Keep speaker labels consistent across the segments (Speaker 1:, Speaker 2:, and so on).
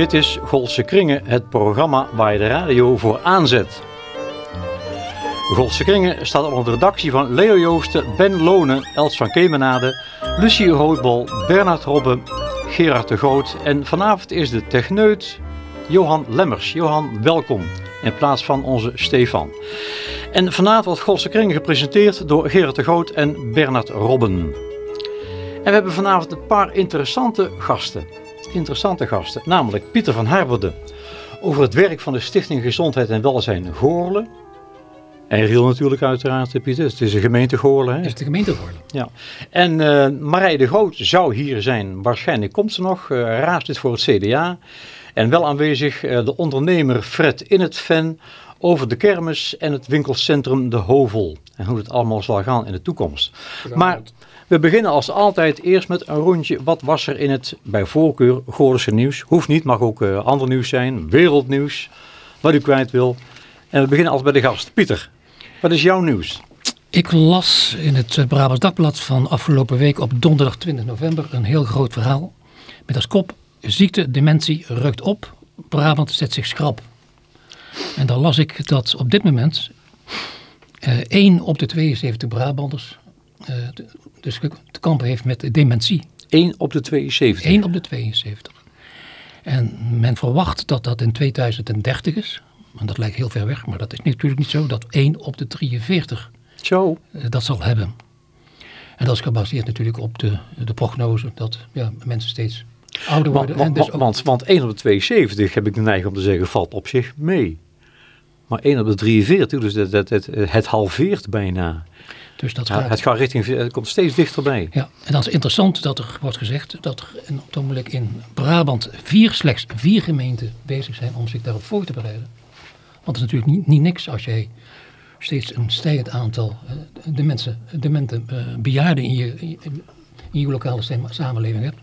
Speaker 1: Dit is Golse Kringen, het programma waar je de radio voor aanzet. Golse Kringen staat onder de redactie van Leo Joosten, Ben Lonen, Els van Kemenade, Lucie Roodbol, Bernard Robbe, Gerard de Groot en vanavond is de techneut Johan Lemmers. Johan, welkom in plaats van onze Stefan. En vanavond wordt Golse Kringen gepresenteerd door Gerard de Groot en Bernard Robben. En we hebben vanavond een paar interessante gasten. Interessante gasten, namelijk Pieter van Harberde over het werk van de Stichting Gezondheid en Welzijn Goorlen. En Riel natuurlijk uiteraard, Pieter. Het is de gemeente Goorlen. Hè?
Speaker 2: Het is de gemeente Goorlen.
Speaker 1: Ja. En uh, Marij de Groot zou hier zijn. Waarschijnlijk komt ze nog. Uh, raadslid voor het CDA. En wel aanwezig uh, de ondernemer Fred in het Ven over de kermis en het winkelcentrum De Hovel. En hoe het allemaal zal gaan in de toekomst. Maar we beginnen als altijd eerst met een rondje. Wat was er in het bij voorkeur Goorlense nieuws? Hoeft niet, mag ook uh, ander nieuws zijn. Wereldnieuws. Wat u kwijt wil. En we beginnen als bij de gast. Pieter, wat is jouw nieuws?
Speaker 2: Ik las in het Brabants Dagblad van afgelopen week op donderdag 20 november een heel groot verhaal. Met als kop, ziekte, dementie rukt op, Brabant zet zich schrap. En dan las ik dat op dit moment uh, 1 op de 72 Brabanders dus te kampen heeft met dementie.
Speaker 1: 1 op de 72?
Speaker 2: 1 op de 72. En men verwacht dat dat in 2030 is. En dat lijkt heel ver weg, maar dat is natuurlijk niet zo. Dat 1 op de 43
Speaker 1: zo.
Speaker 2: Uh, dat zal hebben. En dat is gebaseerd natuurlijk op de, de prognose dat ja, mensen steeds ouder worden.
Speaker 1: Want,
Speaker 2: en dus
Speaker 1: want, want, want 1 op de 72 heb ik de neiging om te zeggen valt op zich mee. Maar 1 op de 43, dus dat, dat, het, het halveert bijna.
Speaker 2: Dus dat
Speaker 1: ja,
Speaker 2: gaat,
Speaker 1: het, gaat richting, het komt steeds dichterbij.
Speaker 2: Ja, en dat is interessant dat er wordt gezegd dat er op het ogenblik in Brabant vier, slechts vier gemeenten bezig zijn om zich daarop voor te bereiden. Want het is natuurlijk niet, niet niks als jij steeds een stijgend aantal uh, de mensen, uh, bejaarden in je, in, in je lokale samenleving hebt.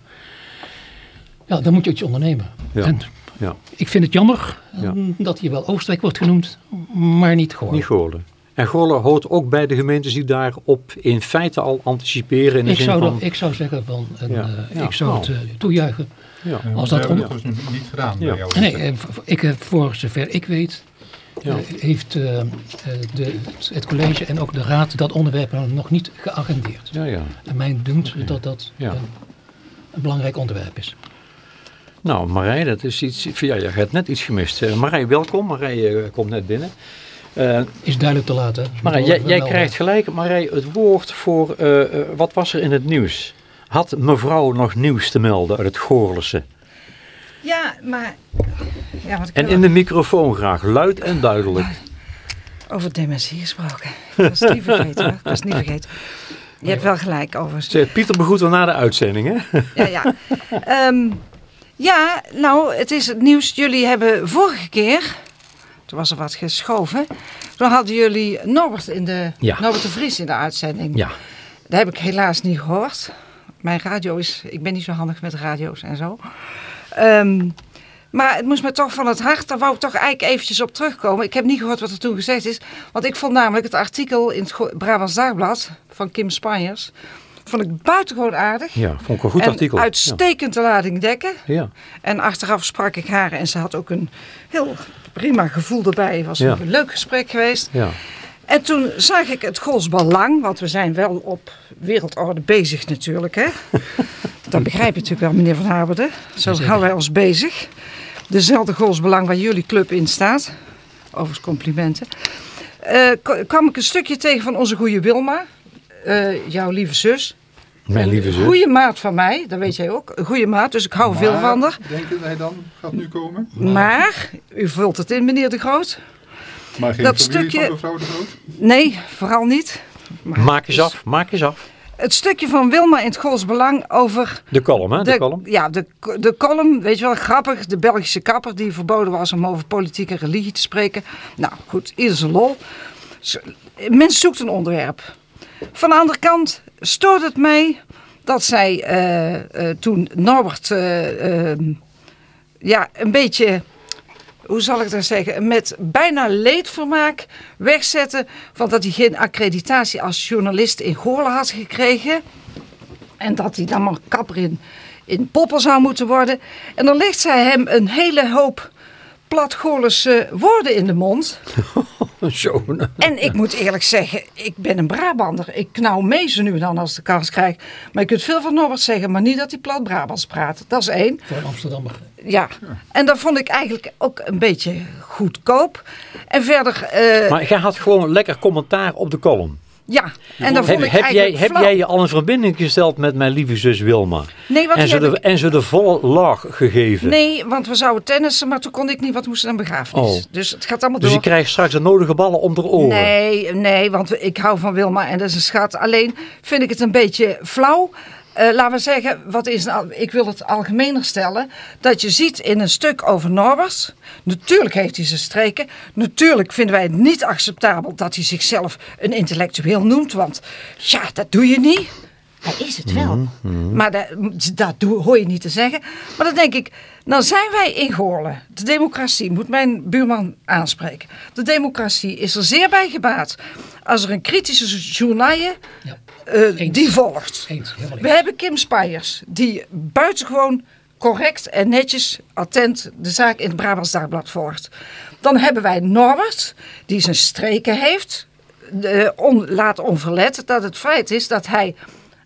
Speaker 2: Ja, dan moet je iets ondernemen.
Speaker 1: Ja.
Speaker 2: En
Speaker 1: ja.
Speaker 2: ik vind het jammer ja. dat hier wel Oostenrijk wordt genoemd, maar niet Goorlen.
Speaker 1: Niet Goorlen. En Goorlen hoort ook bij de gemeentes die daarop in feite al anticiperen. In de
Speaker 2: ik,
Speaker 1: zin
Speaker 2: zou
Speaker 1: van...
Speaker 2: dat, ik zou zeggen van, een,
Speaker 1: Ja.
Speaker 2: uh,
Speaker 1: Ja,
Speaker 2: ik zou
Speaker 1: nou.
Speaker 2: het uh, toejuichen.
Speaker 3: Ja,
Speaker 2: Als dat
Speaker 3: hebben
Speaker 2: om-
Speaker 3: dus niet gedaan
Speaker 1: Ja.
Speaker 3: bij jou.
Speaker 2: Nee, eh, ik, eh, voor zover ik weet,
Speaker 1: Ja.
Speaker 2: eh, heeft eh, eh, de, het college en ook de raad dat onderwerp nog niet geagendeerd.
Speaker 1: Ja, ja.
Speaker 2: En mij dunkt dat dat
Speaker 1: Ja.
Speaker 2: een, een belangrijk onderwerp is.
Speaker 1: Nou, Marij, dat is iets. Ja, je hebt net iets gemist. Marij, welkom. Marij komt net binnen. Uh,
Speaker 2: Is duidelijk te laten. Dus
Speaker 1: Marij,
Speaker 2: moet
Speaker 1: jij, jij krijgt gelijk, Marij, het woord voor. uh, uh, wat was er in het nieuws? Had mevrouw nog nieuws te melden uit het Goorlense?
Speaker 4: Ja, maar... Ja, wat
Speaker 1: En in de microfoon graag, luid en duidelijk.
Speaker 4: Over dementie gesproken. Dat is niet vergeten, hoor. Dat is niet vergeten. Je hebt wel gelijk over...
Speaker 1: Zeg, Pieter begroet wel na de uitzending, hè?
Speaker 4: Ja, ja. Ehm, ja, nou, het is het nieuws. Jullie hebben vorige keer... Toen was er wat geschoven. Toen hadden jullie Norbert, in de,
Speaker 1: Ja.
Speaker 4: Norbert de Vries in de uitzending.
Speaker 1: Ja.
Speaker 4: Dat heb ik helaas niet gehoord. Mijn radio is... Ik ben niet zo handig met radio's en zo. Ehm, maar het moest me toch van het hart. Daar wou ik toch eigenlijk eventjes op terugkomen. Ik heb niet gehoord wat er toen gezegd is. Want ik vond namelijk het artikel in het Brabants Dagblad van Kim Spanjers... vond ik buitengewoon aardig.
Speaker 1: Ja, vond ik een goed
Speaker 4: en
Speaker 1: artikel.
Speaker 4: uitstekend lading dekken.
Speaker 1: Ja. ja.
Speaker 4: En achteraf sprak ik haar en ze had ook een heel prima gevoel erbij. Het was
Speaker 1: Ja.
Speaker 4: een leuk gesprek geweest.
Speaker 1: ja.
Speaker 4: En toen zag ik het Gols Belang, want we zijn wel op wereldorde bezig natuurlijk. Hè? Dat begrijp je natuurlijk wel, meneer Van Haberde. Zo houden wij ons bezig. Dezelfde Gols Belang waar jullie club in staat. Overigens complimenten. K- kwam ik een stukje tegen van onze goede Wilma. eh, jouw lieve zus.
Speaker 1: Mijn
Speaker 4: Een
Speaker 1: lieve zus.
Speaker 4: goede maat van mij, dat weet jij ook. Een goede maat, dus ik hou veel van haar.
Speaker 3: Denken wij dan, gaat nu komen?
Speaker 4: Maar, u vult het in, meneer De Groot.
Speaker 3: Maar geen
Speaker 4: dat stukje-
Speaker 3: van mevrouw de Groot?
Speaker 4: Nee, vooral niet. Maar-
Speaker 1: Maak eens af, maak eens af.
Speaker 4: Het stukje van Wilma in het Gols Belang over
Speaker 1: De column, hè? De, column.
Speaker 4: Ja, de, de column, weet je wel, grappig. De Belgische kapper die verboden was om over politiek en religie te spreken. Nou goed, ieder zijn lol. Mens zoekt een onderwerp. Van de andere kant stoort het mij dat zij eh, eh, toen Norbert eh, ehm, ja, een beetje, hoe zal ik dat zeggen, met bijna leedvermaak wegzetten van dat hij geen accreditatie als journalist in Goorlen had gekregen. En dat hij dan maar kapper in, in zou moeten worden. En dan legt zij hem een hele hoop platgolische woorden in de mond.
Speaker 1: Zo. nou.
Speaker 4: En ik moet eerlijk zeggen, ik ben een Brabander. Ik knauw mee ze nu dan als ik de kans krijg. Maar je kunt veel van Norbert zeggen, maar niet dat hij plat Brabants praat. Dat is één.
Speaker 2: Voor een Amsterdammer.
Speaker 4: Ja, en dat vond ik eigenlijk ook een beetje goedkoop. En verder, eh,
Speaker 1: Maar jij had gewoon lekker commentaar op de column.
Speaker 4: Ja, en dan vond
Speaker 1: Heb,
Speaker 4: ik
Speaker 1: heb, jij, heb jij je al in verbinding gesteld met mijn lieve zus Wilma?
Speaker 4: Nee, want
Speaker 1: En ze, de,
Speaker 4: ik-
Speaker 1: en ze de volle laag gegeven?
Speaker 4: Nee, want we zouden tennissen, maar toen kon ik niet, want we moesten een begrafenis.
Speaker 1: Oh.
Speaker 4: Dus het gaat allemaal
Speaker 1: Dus je
Speaker 4: door.
Speaker 1: krijgt straks de nodige ballen om de oren.
Speaker 4: Nee, nee, want ik hou van Wilma en dat is een schat. Alleen vind ik het een beetje flauw. Eh, laten we zeggen, wat is ik wil het algemener stellen. Dat je ziet in een stuk over Norbert. Natuurlijk heeft hij zijn streken. Natuurlijk vinden wij het niet acceptabel dat hij zichzelf een intellectueel noemt. Want ja, dat doe je niet. Hij is het wel. Maar dat, dat doe- hoor je niet te zeggen. Maar dan denk ik, nou zijn wij in Goorlen. De democratie, moet mijn buurman aanspreken. De democratie is er zeer bij gebaat. Als er een kritische journaal
Speaker 2: Ja.
Speaker 4: Eh, die volgt.
Speaker 2: Eens,
Speaker 4: We hebben Kim Spijers, die buitengewoon correct en netjes, attent de zaak in het Brabants Dagblad volgt. Dan hebben wij Norbert, die zijn streken heeft. De, on, laat onverlet dat het feit is dat hij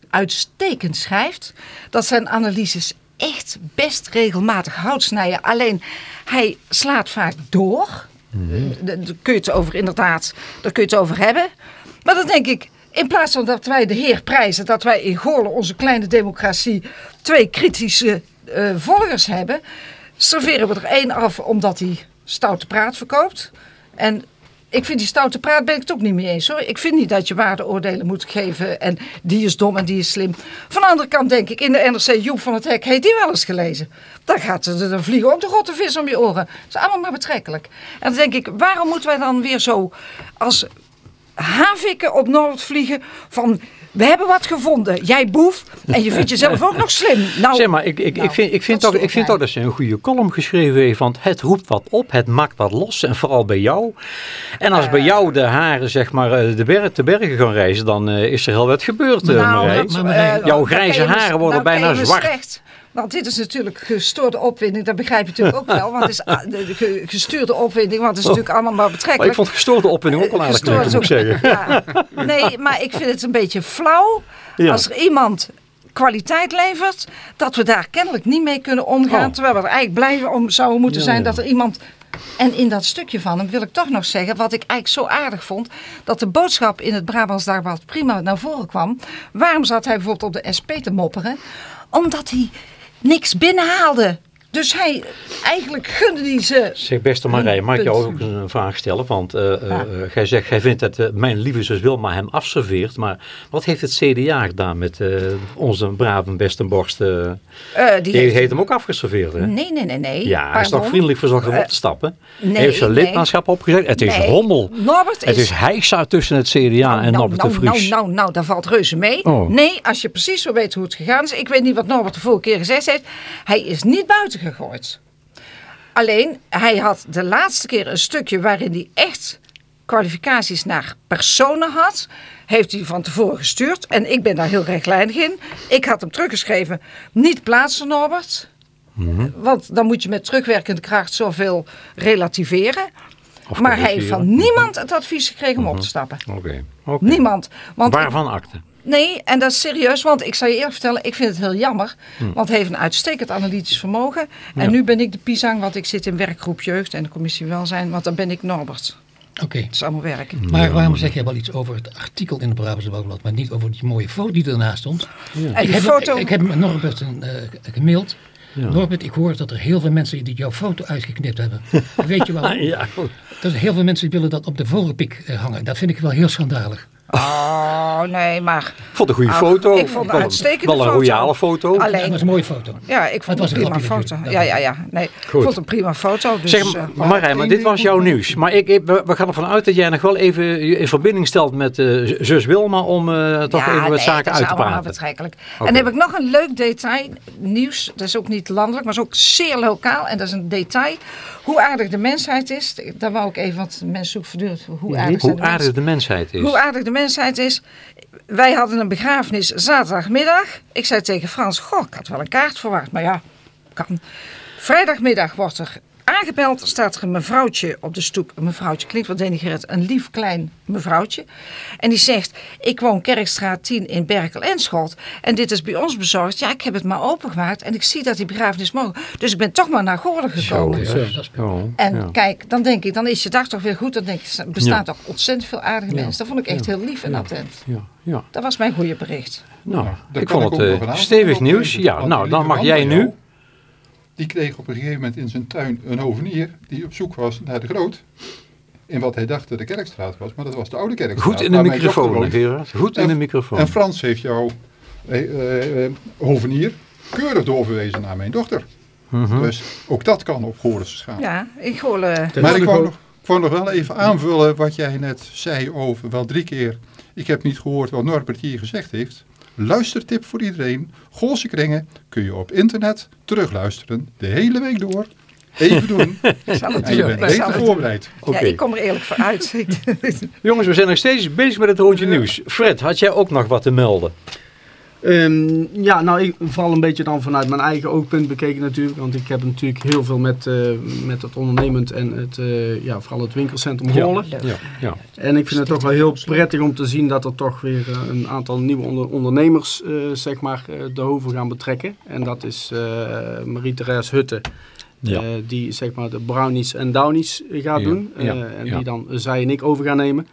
Speaker 4: uitstekend schrijft. Dat zijn analyses echt best regelmatig hout snijden. Alleen hij slaat vaak door. Daar kun je het over inderdaad, daar kun je het over hebben. Maar dan denk ik, in plaats van dat wij de heer prijzen, dat wij in Goorlen, onze kleine democratie, twee kritische eh, volgers hebben, serveren we er één af omdat hij stoute praat verkoopt. En ik vind die stoute praat ben ik het ook niet mee eens hoor. Ik vind niet dat je waardeoordelen moet geven en die is dom en die is slim. Van de andere kant denk ik, in de NRC Joep van het Hek, heeft die wel eens gelezen? Dan gaat er dan vliegen ook de grote vis om je oren. Dat is allemaal maar betrekkelijk. En dan denk ik, waarom moeten wij dan weer zo als havikken op Noord vliegen van... We hebben wat gevonden. Jij boef. En je vindt jezelf ook nog slim. Nou,
Speaker 1: Zeg maar, ik, ik,
Speaker 4: nou,
Speaker 1: ik vind, ik vind,
Speaker 4: dat
Speaker 1: toch, ik vind toch dat ze een goede column geschreven heeft. Want het roept wat op, het maakt wat los. En vooral bij jou. En als
Speaker 4: Eh.
Speaker 1: bij jou de haren zeg maar, eh, de, berg, de bergen gaan reizen, dan eh, is er heel wat gebeurd,
Speaker 4: Nou,
Speaker 1: Marij. Jouw grijze haren worden
Speaker 4: nou
Speaker 1: bijna zwart.
Speaker 4: slecht. Want dit is natuurlijk gestoorde opwinding, dat begrijp je natuurlijk ook wel. Want het is de- de ge- gestuurde opwinding, want het is natuurlijk allemaal maar
Speaker 1: Maar
Speaker 4: betrekkelijk.
Speaker 1: ik vond gestoorde opwinding ook wel aardig
Speaker 4: Gestoord
Speaker 1: moet ik zeggen.
Speaker 4: Ja. Nee, maar ik vind het een beetje flauw
Speaker 1: Ja.
Speaker 4: als er iemand kwaliteit levert, dat we daar kennelijk niet mee kunnen omgaan.
Speaker 1: Oh.
Speaker 4: Terwijl we er eigenlijk blij om zouden moeten
Speaker 1: Ja,
Speaker 4: zijn dat er iemand... En in dat stukje van hem wil ik toch nog zeggen, wat ik eigenlijk zo aardig vond, dat de boodschap in het Brabants Dagblad prima naar voren kwam. Waarom zat hij bijvoorbeeld op de SP te mopperen? Omdat hij niks binnenhaalde. Dus hij, eigenlijk gunde hij ze...
Speaker 1: Zeg beste Marij, mag ik jou ook een vraag stellen? Want
Speaker 4: Ja.
Speaker 1: eh, jij zegt, jij vindt dat mijn lieve zus Wilma hem afserveert. Maar wat heeft het CDA gedaan met onze brave Bestenborst? eh, die
Speaker 4: heeft-
Speaker 1: heeft hem ook afgeserveerd, hè?
Speaker 4: Nee, nee, nee, nee.
Speaker 1: Ja, hij is toch vriendelijk verzorgd om op te stappen?
Speaker 4: nee,
Speaker 1: heeft zijn
Speaker 4: nee.
Speaker 1: lidmaatschap opgezet. Het is
Speaker 4: Nee,
Speaker 1: rommel.
Speaker 4: Norbert
Speaker 1: Het
Speaker 4: is...
Speaker 1: hijsa tussen het CDA en
Speaker 4: nou,
Speaker 1: Norbert de
Speaker 4: nou,
Speaker 1: Vries.
Speaker 4: nou, nou, nou, daar valt reuze mee.
Speaker 1: Oh.
Speaker 4: Nee, als je precies zo weet hoe het gegaan is. Ik weet niet wat Norbert de vorige keer gezegd heeft. Hij is niet buiten gegooid. Alleen, hij had de laatste keer een stukje waarin hij echt kwalificaties naar personen had. Heeft hij van tevoren gestuurd. En ik ben daar heel rechtlijnig in. Ik had hem teruggeschreven. Niet plaatsen, Norbert.
Speaker 1: Mhm.
Speaker 4: Want dan moet je met terugwerkende kracht zoveel relativeren.
Speaker 1: Of
Speaker 4: maar hij heeft van niemand het advies gekregen om op te stappen.
Speaker 1: Oké. oké.
Speaker 4: Niemand. Want
Speaker 1: Waarvan akte?
Speaker 4: Nee, en dat is serieus, want ik zal je eerlijk vertellen, ik vind het heel jammer.
Speaker 1: Hm.
Speaker 4: Want hij heeft een uitstekend analytisch vermogen. En
Speaker 1: Ja.
Speaker 4: nu ben ik de pisang, want ik zit in werkgroep jeugd en de commissie welzijn, want dan ben ik Norbert.
Speaker 2: Oké.
Speaker 4: Het is allemaal werk.
Speaker 2: Maar waarom zeg jij wel iets over het artikel in het Brabantse Dagblad, maar niet over die mooie foto die ernaast stond?
Speaker 4: En
Speaker 2: Ik heb,
Speaker 4: foto,
Speaker 2: ik, ik heb Norbert een, eh, gemaild.
Speaker 1: Ja.
Speaker 2: Norbert, ik hoor dat er heel veel mensen die jouw foto uitgeknipt hebben. Weet je wel?
Speaker 1: Ja, goed.
Speaker 2: Dat er heel veel mensen die willen dat op de vogelpik eh, hangen. Dat vind ik wel heel schandalig.
Speaker 4: Oh nee, maar
Speaker 1: Ik vond het een goede
Speaker 4: Ach,
Speaker 1: foto.
Speaker 4: ik vond een
Speaker 1: Wel-
Speaker 4: uitstekende
Speaker 1: Wel een
Speaker 4: foto.
Speaker 1: royale foto.
Speaker 2: Dat
Speaker 4: alleen,
Speaker 2: was een mooie foto.
Speaker 4: ja, ik vond het
Speaker 2: een
Speaker 4: een prima foto. Ja, ja, ja, nee, ik vond het een prima foto. Dus,
Speaker 1: Zeg,
Speaker 4: eh,
Speaker 1: maar, Marijn, maar
Speaker 3: één
Speaker 1: dit was jouw nieuws. Maar ik, ik- we gaan ervan uit dat jij nog wel even je in verbinding stelt met eh, zus Wilma om eh, toch even wat
Speaker 4: nee,
Speaker 1: zaken
Speaker 4: dat
Speaker 1: uit te praten.
Speaker 4: betrekkelijk.
Speaker 1: Oké.
Speaker 4: En dan heb ik nog een leuk detail, nieuws. Dat is ook niet landelijk, maar is ook zeer lokaal. En dat is een detail. Hoe aardig de mensheid is. Daar wou ik even, want mensen zoeken voortdurend hoe aardig zijn
Speaker 1: Hoe
Speaker 4: de
Speaker 1: aardig de mensheid is.
Speaker 4: Hoe aardig de mensheid is. wij hadden een begrafenis zaterdagmiddag. Ik zei tegen Frans, goh, ik had wel een kaart verwacht. Maar ja, kan. Vrijdagmiddag wordt er aangebeld. Staat er een mevrouwtje op de stoep. Een mevrouwtje klinkt wat denigrerend. Een lief klein mevrouwtje. En die zegt, ik woon Kerkstraat 10 in Berkel en Schot. En dit is bij ons bezorgd. Ja, ik heb het maar opengemaakt. En ik zie dat die begrafenis mogen. Dus ik ben toch maar naar Goorden gekomen.
Speaker 1: Zo,
Speaker 4: En
Speaker 1: ja.
Speaker 4: kijk, dan denk ik, dan is je dag toch weer goed. Dan denk ik, er bestaan
Speaker 1: Ja.
Speaker 4: toch ontzettend veel aardige
Speaker 1: Ja.
Speaker 4: mensen. Dat vond ik echt
Speaker 1: Ja.
Speaker 4: heel lief en
Speaker 1: Ja.
Speaker 4: attent.
Speaker 1: Ja, ja.
Speaker 4: Dat was mijn goede bericht.
Speaker 1: Nou, ik vond
Speaker 3: ik
Speaker 1: het eh, stevig
Speaker 3: op
Speaker 1: nieuws. Ja, nou, dan mag jij nu.
Speaker 3: Die kreeg op een gegeven moment in zijn tuin een hovenier die op zoek was naar de groot. In wat hij dacht dat de Kerkstraat was, maar dat was de oude Kerkstraat.
Speaker 1: Goed in de microfoon. Gerard. Goed in
Speaker 3: En-
Speaker 1: de microfoon.
Speaker 3: En Frans heeft jouw eh, eh, eh, hovenier keurig doorverwezen naar mijn dochter.
Speaker 1: Mhm.
Speaker 3: Dus ook dat kan op Goorlense schaal.
Speaker 4: Ja, ik hoor... eh,
Speaker 3: Maar ik wou, nog, ik wou nog wel even aanvullen wat jij net zei over, wel drie keer. Ik heb niet gehoord wat Norbert hier gezegd heeft. Luistertip voor iedereen. Goolse kringen kun je op internet terugluisteren. De hele week door. Even doen.
Speaker 4: ik zal het
Speaker 3: En je bent beter voorbereid.
Speaker 1: Oké.
Speaker 4: Ja, ik kom er eerlijk voor uit.
Speaker 1: Jongens, we zijn nog steeds bezig met het rondje nieuws. Fred, had jij ook nog wat te melden?
Speaker 5: Ehm, ja, nou, ik vooral een beetje dan vanuit mijn eigen oogpunt bekeken natuurlijk. Want ik heb natuurlijk heel veel met, eh, met het ondernemend en het, eh, ja, vooral het winkelcentrum Goorlen.
Speaker 1: Ja, ja.
Speaker 5: En ik vind het toch wel heel prettig om te zien dat er toch weer eh, een aantal nieuwe onder- ondernemers zeg maar, de hoven gaan betrekken. En dat is Marie-Therese Hutte.
Speaker 1: Ja.
Speaker 5: die zeg maar de brownies en downies gaat doen. en die dan zij en ik over gaan nemen.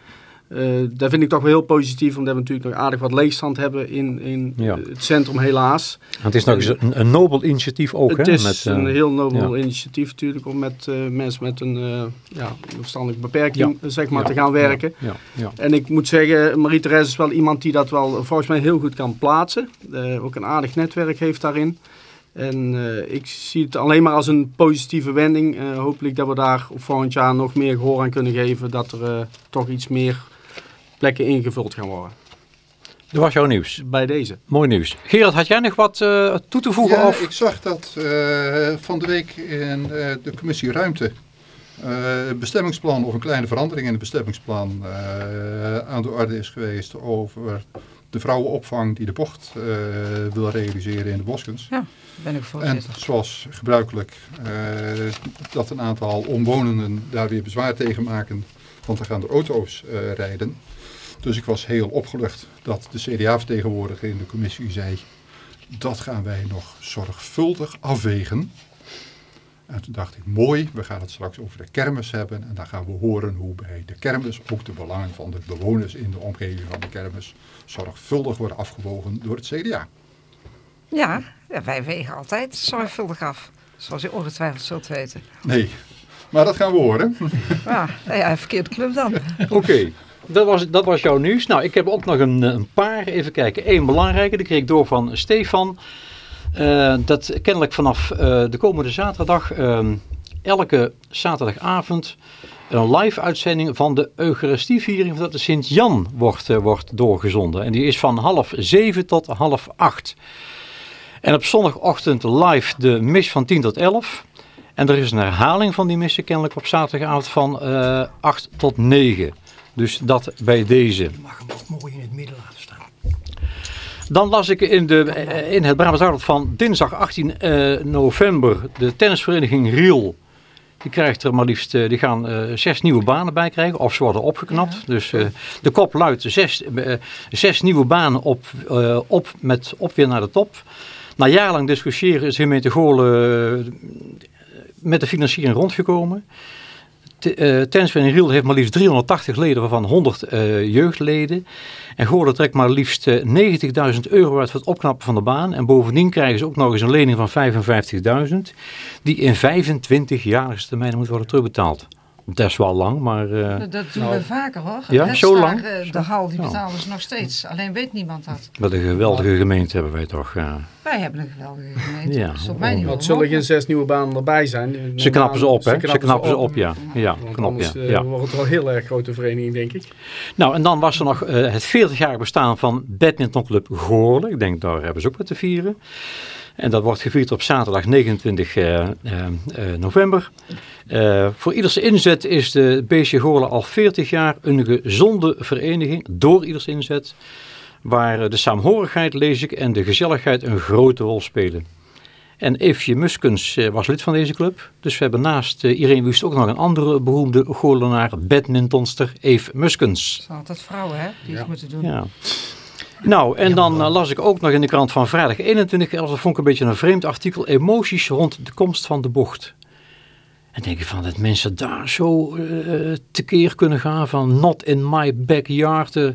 Speaker 5: Eh dat vind ik toch wel heel positief, omdat we natuurlijk nog aardig wat leegstand hebben in, in
Speaker 1: Ja.
Speaker 5: het centrum helaas.
Speaker 1: Want het is nog eens een, een nobel initiatief ook,
Speaker 5: het
Speaker 1: hè?
Speaker 5: is
Speaker 1: met, eh,
Speaker 5: een heel nobel
Speaker 1: ja.
Speaker 5: initiatief natuurlijk om met eh, mensen met een ja, verstandelijke beperking
Speaker 1: Ja.
Speaker 5: zeg maar, te gaan werken.
Speaker 1: Ja, ja.
Speaker 5: En ik moet zeggen, Marie-Therese is wel iemand die dat wel volgens mij heel goed kan plaatsen. Ook een aardig netwerk heeft daarin. En ik zie het alleen maar als een positieve wending. Hopelijk dat we daar volgend jaar nog meer gehoor aan kunnen geven. Dat er toch iets meer plekken ingevuld gaan worden.
Speaker 1: Dat was jouw nieuws.
Speaker 5: Bij deze.
Speaker 1: Mooi nieuws. Gerard, had jij nog wat eh, toe te voegen?
Speaker 3: Ja,
Speaker 1: of?
Speaker 3: ik zag dat eh, van de week in eh, de commissie Ruimte eh, het bestemmingsplan of een kleine verandering in het bestemmingsplan eh, aan de orde is geweest over de vrouwenopvang die de bocht eh, wil realiseren in de Boskens.
Speaker 4: Ja, ben ik
Speaker 3: En
Speaker 4: voorzitter.
Speaker 3: zoals gebruikelijk eh, dat een aantal omwonenden daar weer bezwaar tegen maken, want dan gaan de auto's eh, rijden. Dus ik was heel opgelucht dat de CDA-vertegenwoordiger in de commissie zei, dat gaan wij nog zorgvuldig afwegen. En toen dacht ik, mooi, we gaan het straks over de kermis hebben. En dan gaan we horen hoe bij de kermis ook de belangen van de bewoners in de omgeving van de kermis zorgvuldig worden afgewogen door het CDA.
Speaker 4: Ja, wij wegen altijd zorgvuldig af. Zoals u ongetwijfeld zult weten.
Speaker 3: Nee, maar dat gaan we horen.
Speaker 4: Ja, nou ja, verkeerde club dan.
Speaker 1: Oké, dat, was, dat was jouw nieuws. Nou, ik heb ook nog een, eh, een paar. Even kijken. Eén belangrijke, die kreeg ik door van Stefan. Eh, dat kennelijk vanaf eh, de komende zaterdag, elke zaterdagavond, een live uitzending van de Eucharistieviering van de Sint-Jan wordt, wordt doorgezonden. En die is van half zeven tot half acht. En op zondagochtend live de mis van 10 tot 11. En er is een herhaling van die missen kennelijk op zaterdagavond van 8 tot 9. Dus dat bij deze.
Speaker 2: Je mag hem ook mooi in het midden laten staan.
Speaker 1: Dan las ik in, de, eh, in het Brabants Dagblad van dinsdag 18 eh, november de tennisvereniging Riel. Die krijgt er maar liefst, eh, die gaan zes nieuwe banen bij krijgen, of ze worden opgeknapt. Dus de kop luidt zes, zes nieuwe banen op, op met op weer naar de top. Na jarenlang discussiëren is de gemeente Goorlen met de financiering rondgekomen. T- eh, Tennisvereniging Riel heeft maar liefst 380 leden, waarvan 100 eh, jeugdleden. En Goorlen trekt maar liefst eh, 90.000 euro uit voor het opknappen van de baan. En bovendien krijgen ze ook nog eens een lening van 55.000, die in 25 jaarlijkse termijn moet worden terugbetaald. Dat is wel lang, maar... eh,
Speaker 4: Dat doen we vaker hoor.
Speaker 1: Ja, zo lang?
Speaker 4: eh, De hal die
Speaker 1: Ja.
Speaker 4: betalen ze nog steeds. Alleen weet niemand dat.
Speaker 1: wat een geweldige gemeente hebben wij toch.
Speaker 4: Wij hebben een geweldige gemeente.
Speaker 1: Ja,
Speaker 4: Dat is op mij niet
Speaker 5: Wat
Speaker 4: wel
Speaker 5: zullen geen zes nieuwe banen erbij zijn?
Speaker 1: Ze knappen ze op, hè? Ze knappen ze op, ja. Ja, knap,
Speaker 5: anders
Speaker 1: ja.
Speaker 5: eh,
Speaker 1: ja.
Speaker 5: wordt het wel een heel erg grote vereniging, denk ik.
Speaker 1: Nou, en dan was er nog eh, het 40-jarig bestaan van Badmintonclub Goorlen. Ik denk, daar hebben ze ook wat te vieren. En dat wordt gevierd op zaterdag 29 eh, eh, eh, november. Eh, voor ieders inzet is de BC Goorlen al 40 jaar een gezonde vereniging. Door ieders inzet. waar de saamhorigheid, lees ik, en de gezelligheid een grote rol spelen. En Eefje Muskens was lid van deze club. Dus we hebben naast Irene Wust ook nog een andere beroemde Goorlenaar, badmintonster, Eve Muskens.
Speaker 4: Het zijn altijd vrouwen, hè, die
Speaker 5: Ja.
Speaker 4: het moeten doen.
Speaker 1: Ja. Nou, en dan eh, las ik ook nog in de krant van vrijdag 21, dat vond ik een beetje een vreemd artikel, emoties rond de komst van de bocht. En denk ik van dat mensen daar zo eh tekeer kunnen gaan van not in my backyard. eh, eh,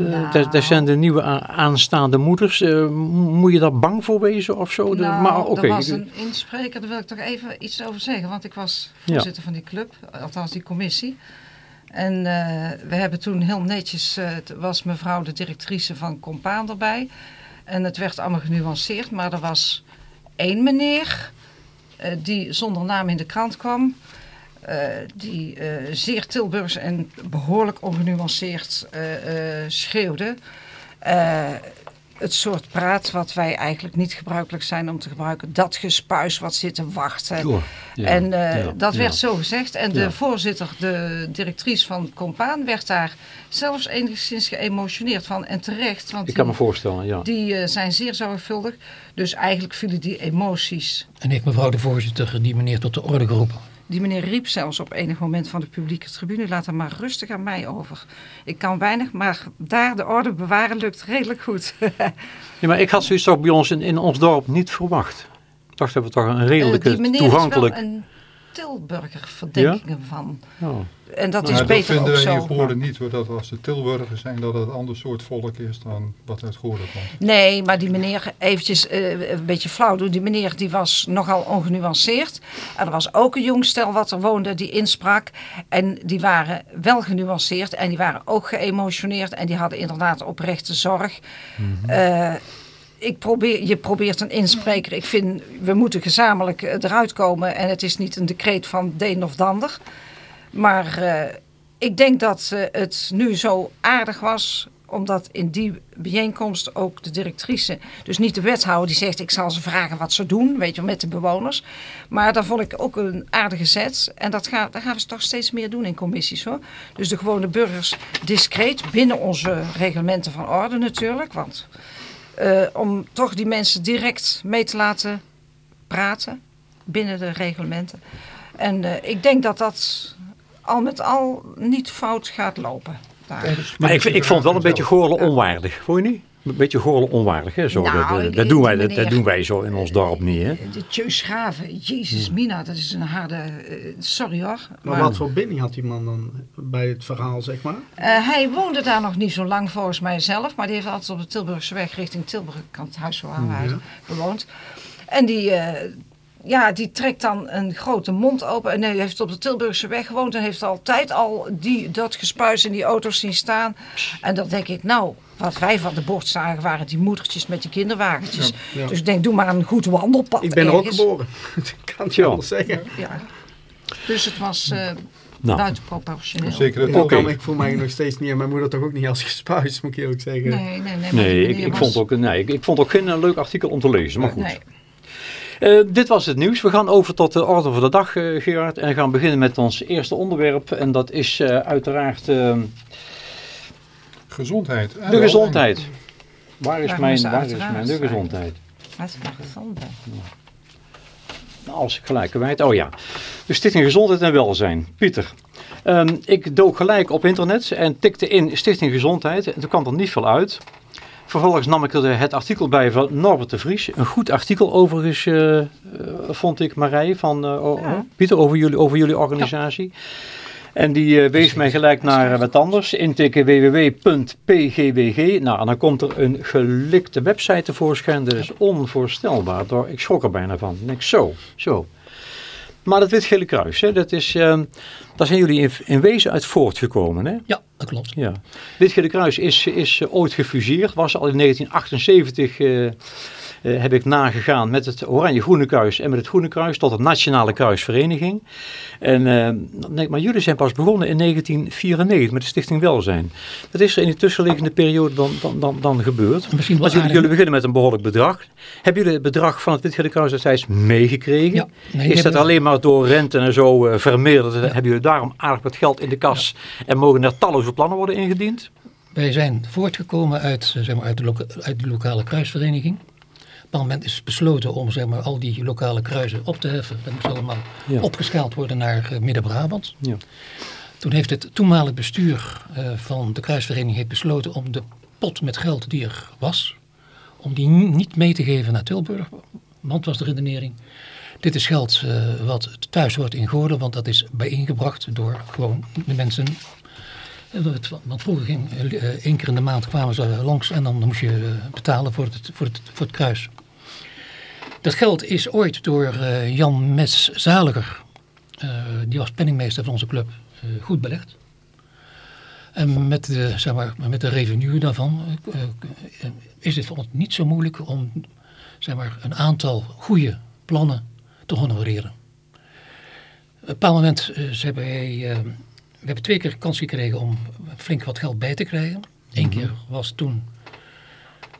Speaker 4: Nou.
Speaker 1: daar, daar zijn de nieuwe aanstaande moeders. Eh, moet je daar bang voor wezen of zo?
Speaker 4: Nou,
Speaker 1: maar oké.
Speaker 4: er was een inspreker, daar wil ik toch even iets over zeggen. Want ik was voorzitter van die club, althans die commissie. En eh, we hebben toen heel netjes, het was mevrouw de directrice van Compaan erbij. En het werd allemaal genuanceerd, maar er was één meneer eh, die zonder naam in de krant kwam. die zeer Tilburgs en behoorlijk ongenuanceerd schreeuwde. Het soort praat wat wij eigenlijk niet gebruikelijk zijn om te gebruiken. Dat gespuis wat zit te wachten.
Speaker 1: Ja,
Speaker 4: en eh,
Speaker 1: ja,
Speaker 4: dat
Speaker 1: ja.
Speaker 4: werd zo gezegd. En de voorzitter, de directrice van Compaan, werd daar zelfs enigszins geëmotioneerd van. En terecht, want
Speaker 1: Ik kan me
Speaker 4: die,
Speaker 1: voorstellen, ja.
Speaker 4: die eh, zijn zeer zorgvuldig. Dus eigenlijk vielen die emoties.
Speaker 2: En heeft mevrouw de voorzitter die meneer tot de orde geroepen.
Speaker 4: Die meneer riep zelfs op enig moment van de publieke tribune: laat hem maar rustig aan mij over. Ik kan weinig, maar daar de orde bewaren lukt redelijk goed.
Speaker 1: Ja, maar ik had zoiets toch bij ons in, in ons dorp niet verwacht. Ik dacht dat we toch een redelijke, toegankelijk...
Speaker 4: een Tilburger, verdenkingen van.
Speaker 1: Oh.
Speaker 4: En dat
Speaker 3: Maar
Speaker 4: is
Speaker 3: dat
Speaker 4: beter
Speaker 3: vinden
Speaker 4: ook
Speaker 3: wij
Speaker 4: zo.
Speaker 3: in Goorlen niet, hoor, dat als de Tilburgers zijn, dat het een ander soort volk is dan wat uit Goorlen komt.
Speaker 4: Nee, maar die meneer, eventjes eh, een beetje flauw doen. Die meneer die was nogal ongenuanceerd. En er was ook een jong stel wat er woonde die insprak. En die waren wel genuanceerd en die waren ook geëmotioneerd. En die hadden inderdaad oprechte zorg. Eh, ik probeer, je probeert een inspreker. Ik vind, we moeten gezamenlijk eh, eruit komen. En het is niet een decreet van de een of de ander. Maar eh, ik denk dat eh, het nu zo aardig was omdat in die bijeenkomst ook de directrice, dus niet de wethouder die zegt ik zal ze vragen wat ze doen, weet je, met de bewoners. Maar dat vond ik ook een aardige zet. En dat, dat gaan we toch steeds meer doen in commissies hoor. Dus de gewone burgers discreet, binnen onze reglementen van orde natuurlijk. Want eh, om toch die mensen direct mee te laten praten binnen de reglementen. En eh, ik denk dat dat al met al niet fout gaat lopen. Daar.
Speaker 1: Maar ik, ik vond het wel een beetje Goorlen onwaardig, vond je niet? Een beetje Goorlen onwaardig, hè? Zo,
Speaker 4: Nou,
Speaker 1: dat, dat, doen wij, dat, doen wij zo in ons dorp niet, hè?
Speaker 4: De Tjeus Graven, Jezus Mina, dat is een harde... eh, sorry hoor.
Speaker 5: Maar wat voor binding had die man dan bij het verhaal, zeg maar?
Speaker 4: Eh, hij woonde daar nog niet zo lang volgens mij zelf, maar die heeft altijd op de Tilburgse weg richting Tilburg, kant het huis zo aanwijzen, gewoond. En die, eh, ja, die trekt dan een grote mond open en hij heeft op de Tilburgse weg gewoond en heeft altijd al die, dat gespuis in die auto's zien staan. En dan denk ik, nou, wat wij van de bocht zagen waren die moedertjes met die kinderwagentjes.
Speaker 5: Ja, ja.
Speaker 4: Dus ik denk, doe maar een goed wandelpad
Speaker 5: Ik ben er ook geboren. ik kan het
Speaker 1: Ja.
Speaker 5: niet anders zeggen.
Speaker 4: Ja. Dus het was eh
Speaker 1: Nou,
Speaker 4: buitenproportioneel.
Speaker 3: Zeker het
Speaker 5: Ik,
Speaker 1: Oké.
Speaker 5: kan, ik voel mij nog steeds niet en mijn moeder toch ook niet als gespuis, moet ik eerlijk zeggen.
Speaker 4: Nee, nee, nee.
Speaker 1: nee, ik, ik,
Speaker 4: was-
Speaker 1: vond ook, nee ik, ik vond ook geen eh, leuk artikel om te lezen, maar goed.
Speaker 4: Nee.
Speaker 1: Eh, dit was het nieuws. We gaan over tot de orde van de dag, eh, Gerard. En gaan beginnen met ons eerste onderwerp. En dat is eh, uiteraard
Speaker 3: Gezondheid.
Speaker 1: De gezondheid. Waar is mijn, waar is mijn de gezondheid?
Speaker 4: Wat is nou gezondheid?
Speaker 1: Nou, Als ik gelijk weet. Oh ja. De Stichting Gezondheid en Welzijn. Pieter. Ehm, ik dook gelijk op internet en tikte in Stichting Gezondheid. En toen kwam er niet veel uit. Vervolgens nam ik er het artikel bij van Norbert de Vries. Een goed artikel overigens, eh, vond ik Marij van eh,
Speaker 4: Ja.
Speaker 1: Pieter over jullie, over jullie organisatie. En die wees mij gelijk naar wat anders. Intikken www.pgwg. Nou, en dan komt er een gelikte website tevoorschijn. Dat is onvoorstelbaar. Door, ik schrok er bijna van. Ik denk, zo, zo. Maar dat Wit-Gele Kruis, hè, dat is, eh, daar zijn jullie in, in wezen uit voortgekomen. Hè?
Speaker 2: Ja, dat klopt.
Speaker 1: Ja. Wit-Gele Kruis is, is eh, ooit gefuseerd. Was al in 1978 eh, heb ik nagegaan met het Oranje Groene Kruis en met het Groene Kruis tot de Nationale Kruisvereniging. En, eh, nee, maar jullie zijn pas begonnen in 1994 met de Stichting Welzijn. Wat is er in die tussenliggende periode dan, dan, dan, dan gebeurd?
Speaker 2: Misschien wel
Speaker 1: jullie, jullie beginnen met een behoorlijk bedrag. Hebben jullie het bedrag van het Wit-Gele Kruis destijds meegekregen?
Speaker 2: Ja, nee,
Speaker 1: is dat alleen maar door rente en zo eh, vermeerderd? Hebben jullie daarom aardig wat geld in de kas en mogen er talloze plannen worden ingediend?
Speaker 2: wij zijn voortgekomen uit, zeg maar, uit, de, uit de lokale kruisvereniging. Op een moment is besloten om zeg maar, al die lokale kruisen op te heffen. Dat moest allemaal
Speaker 1: Ja.
Speaker 2: opgeschaald worden naar eh, Midden-Brabant.
Speaker 1: Ja.
Speaker 2: Toen heeft het toenmalig bestuur eh, van de kruisvereniging heeft besloten om de pot met geld die er was, om die ni- niet mee te geven naar Tilburg. Want was de redenering, dit is geld eh, wat thuis wordt ingehouden, want dat is bijeengebracht door gewoon de mensen. Want vroeger ging één keer in de maand kwamen ze langs en dan moest je betalen voor het, voor het, voor het kruis. Dat geld is ooit door eh, Jan Mes Zaliger, eh, die was penningmeester van onze club, eh, goed belegd. En met de, zeg maar, met de revenue daarvan is het voor ons niet zo moeilijk om zeg maar, een aantal goede plannen te honoreren. Op een bepaald moment hebben wij, we hebben twee keer kans gekregen om flink wat geld bij te krijgen. Eén keer was toen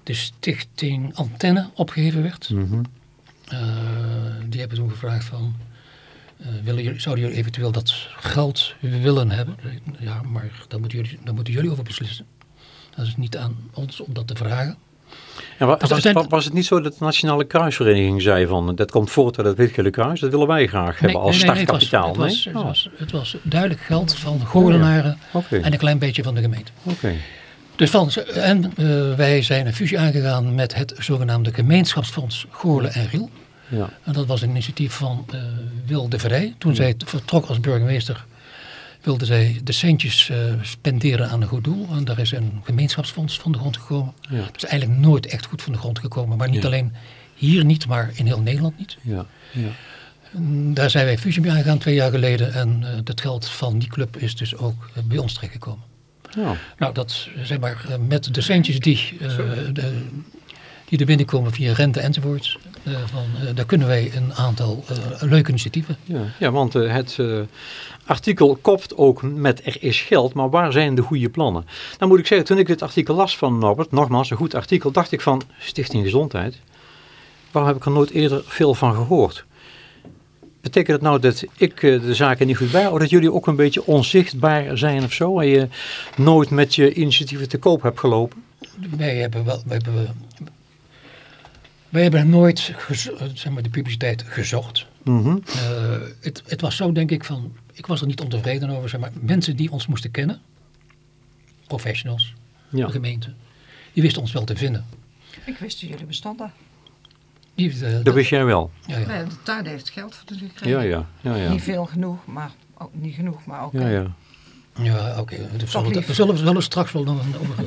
Speaker 2: de stichting Antenne opgeheven werd.
Speaker 1: Mhm.
Speaker 2: Eh, die hebben toen gevraagd van, eh, willen jullie, zouden jullie eventueel dat geld willen hebben? Ja, maar daar moeten jullie, daar moeten jullie over beslissen. Dat is niet aan ons om dat te vragen.
Speaker 1: En wa-
Speaker 2: Dus
Speaker 1: was,
Speaker 2: er zijn-
Speaker 1: wa- was het niet zo dat de Nationale Kruisvereniging zei van dat komt voort uit het Witgele Kruis, dat willen wij graag hebben als startkapitaal?
Speaker 2: het, was,
Speaker 1: nee?
Speaker 2: het,
Speaker 1: Oh,
Speaker 2: was, het was duidelijk geld van Goorlenaren
Speaker 1: Oké,
Speaker 2: en een klein beetje van de gemeente.
Speaker 1: oké.
Speaker 2: Dus en eh, wij zijn een fusie aangegaan met het zogenaamde gemeenschapsfonds Goorlen en Riel.
Speaker 1: Ja.
Speaker 2: En dat was een initiatief van eh Wil de Vrij. Toen zij vertrok als burgemeester, wilde zij de centjes eh, spenderen aan een goed doel. En daar is een gemeenschapsfonds van de grond gekomen.
Speaker 1: Ja.
Speaker 2: Dat is eigenlijk nooit echt goed van de grond gekomen. Maar niet
Speaker 1: Ja.
Speaker 2: alleen hier niet, maar in heel Nederland niet.
Speaker 1: Ja,
Speaker 2: Daar zijn wij fusie mee aangegaan twee jaar geleden. En eh het geld van die club is dus ook bij ons terechtgekomen.
Speaker 1: Ja.
Speaker 2: Nou, dat zeg maar eh, met de centjes die, eh, de, die er binnenkomen via rente enzovoorts. eh, van, daar kunnen wij een aantal leuke initiatieven.
Speaker 1: Ja, ja want het artikel kopt ook met er is geld, maar waar zijn de goede plannen? Nou moet ik zeggen, toen ik dit artikel las van Norbert, nogmaals een goed artikel, dacht ik van Stichting Gezondheid, waarom heb ik er nooit eerder veel van gehoord? Betekent het nou dat ik eh, de zaken niet goed bij, of dat jullie ook een beetje onzichtbaar zijn of zo, en je nooit met je initiatieven te koop hebt gelopen?
Speaker 2: Wij hebben wel, wij hebben, wij hebben nooit zeg maar, de publiciteit gezocht.
Speaker 1: Mhm.
Speaker 2: Eh, het, het was zo denk ik van, ik was er niet ontevreden over, zeg maar, mensen die ons moesten kennen, professionals,
Speaker 1: Ja.
Speaker 2: de gemeente, die wisten ons wel te vinden.
Speaker 4: Ik wist dat jullie bestonden.
Speaker 2: Die, eh,
Speaker 1: Dat wist jij wel.
Speaker 2: ja, ja.
Speaker 4: Nee, de tuin heeft geld voor gekregen.
Speaker 1: Ja, ja, ja, ja.
Speaker 4: Niet veel genoeg, maar ook niet genoeg, maar ook.
Speaker 1: Ja, ja.
Speaker 2: Ja, oké. We, zullen- we, zullen, we zullen straks wel nog een- over.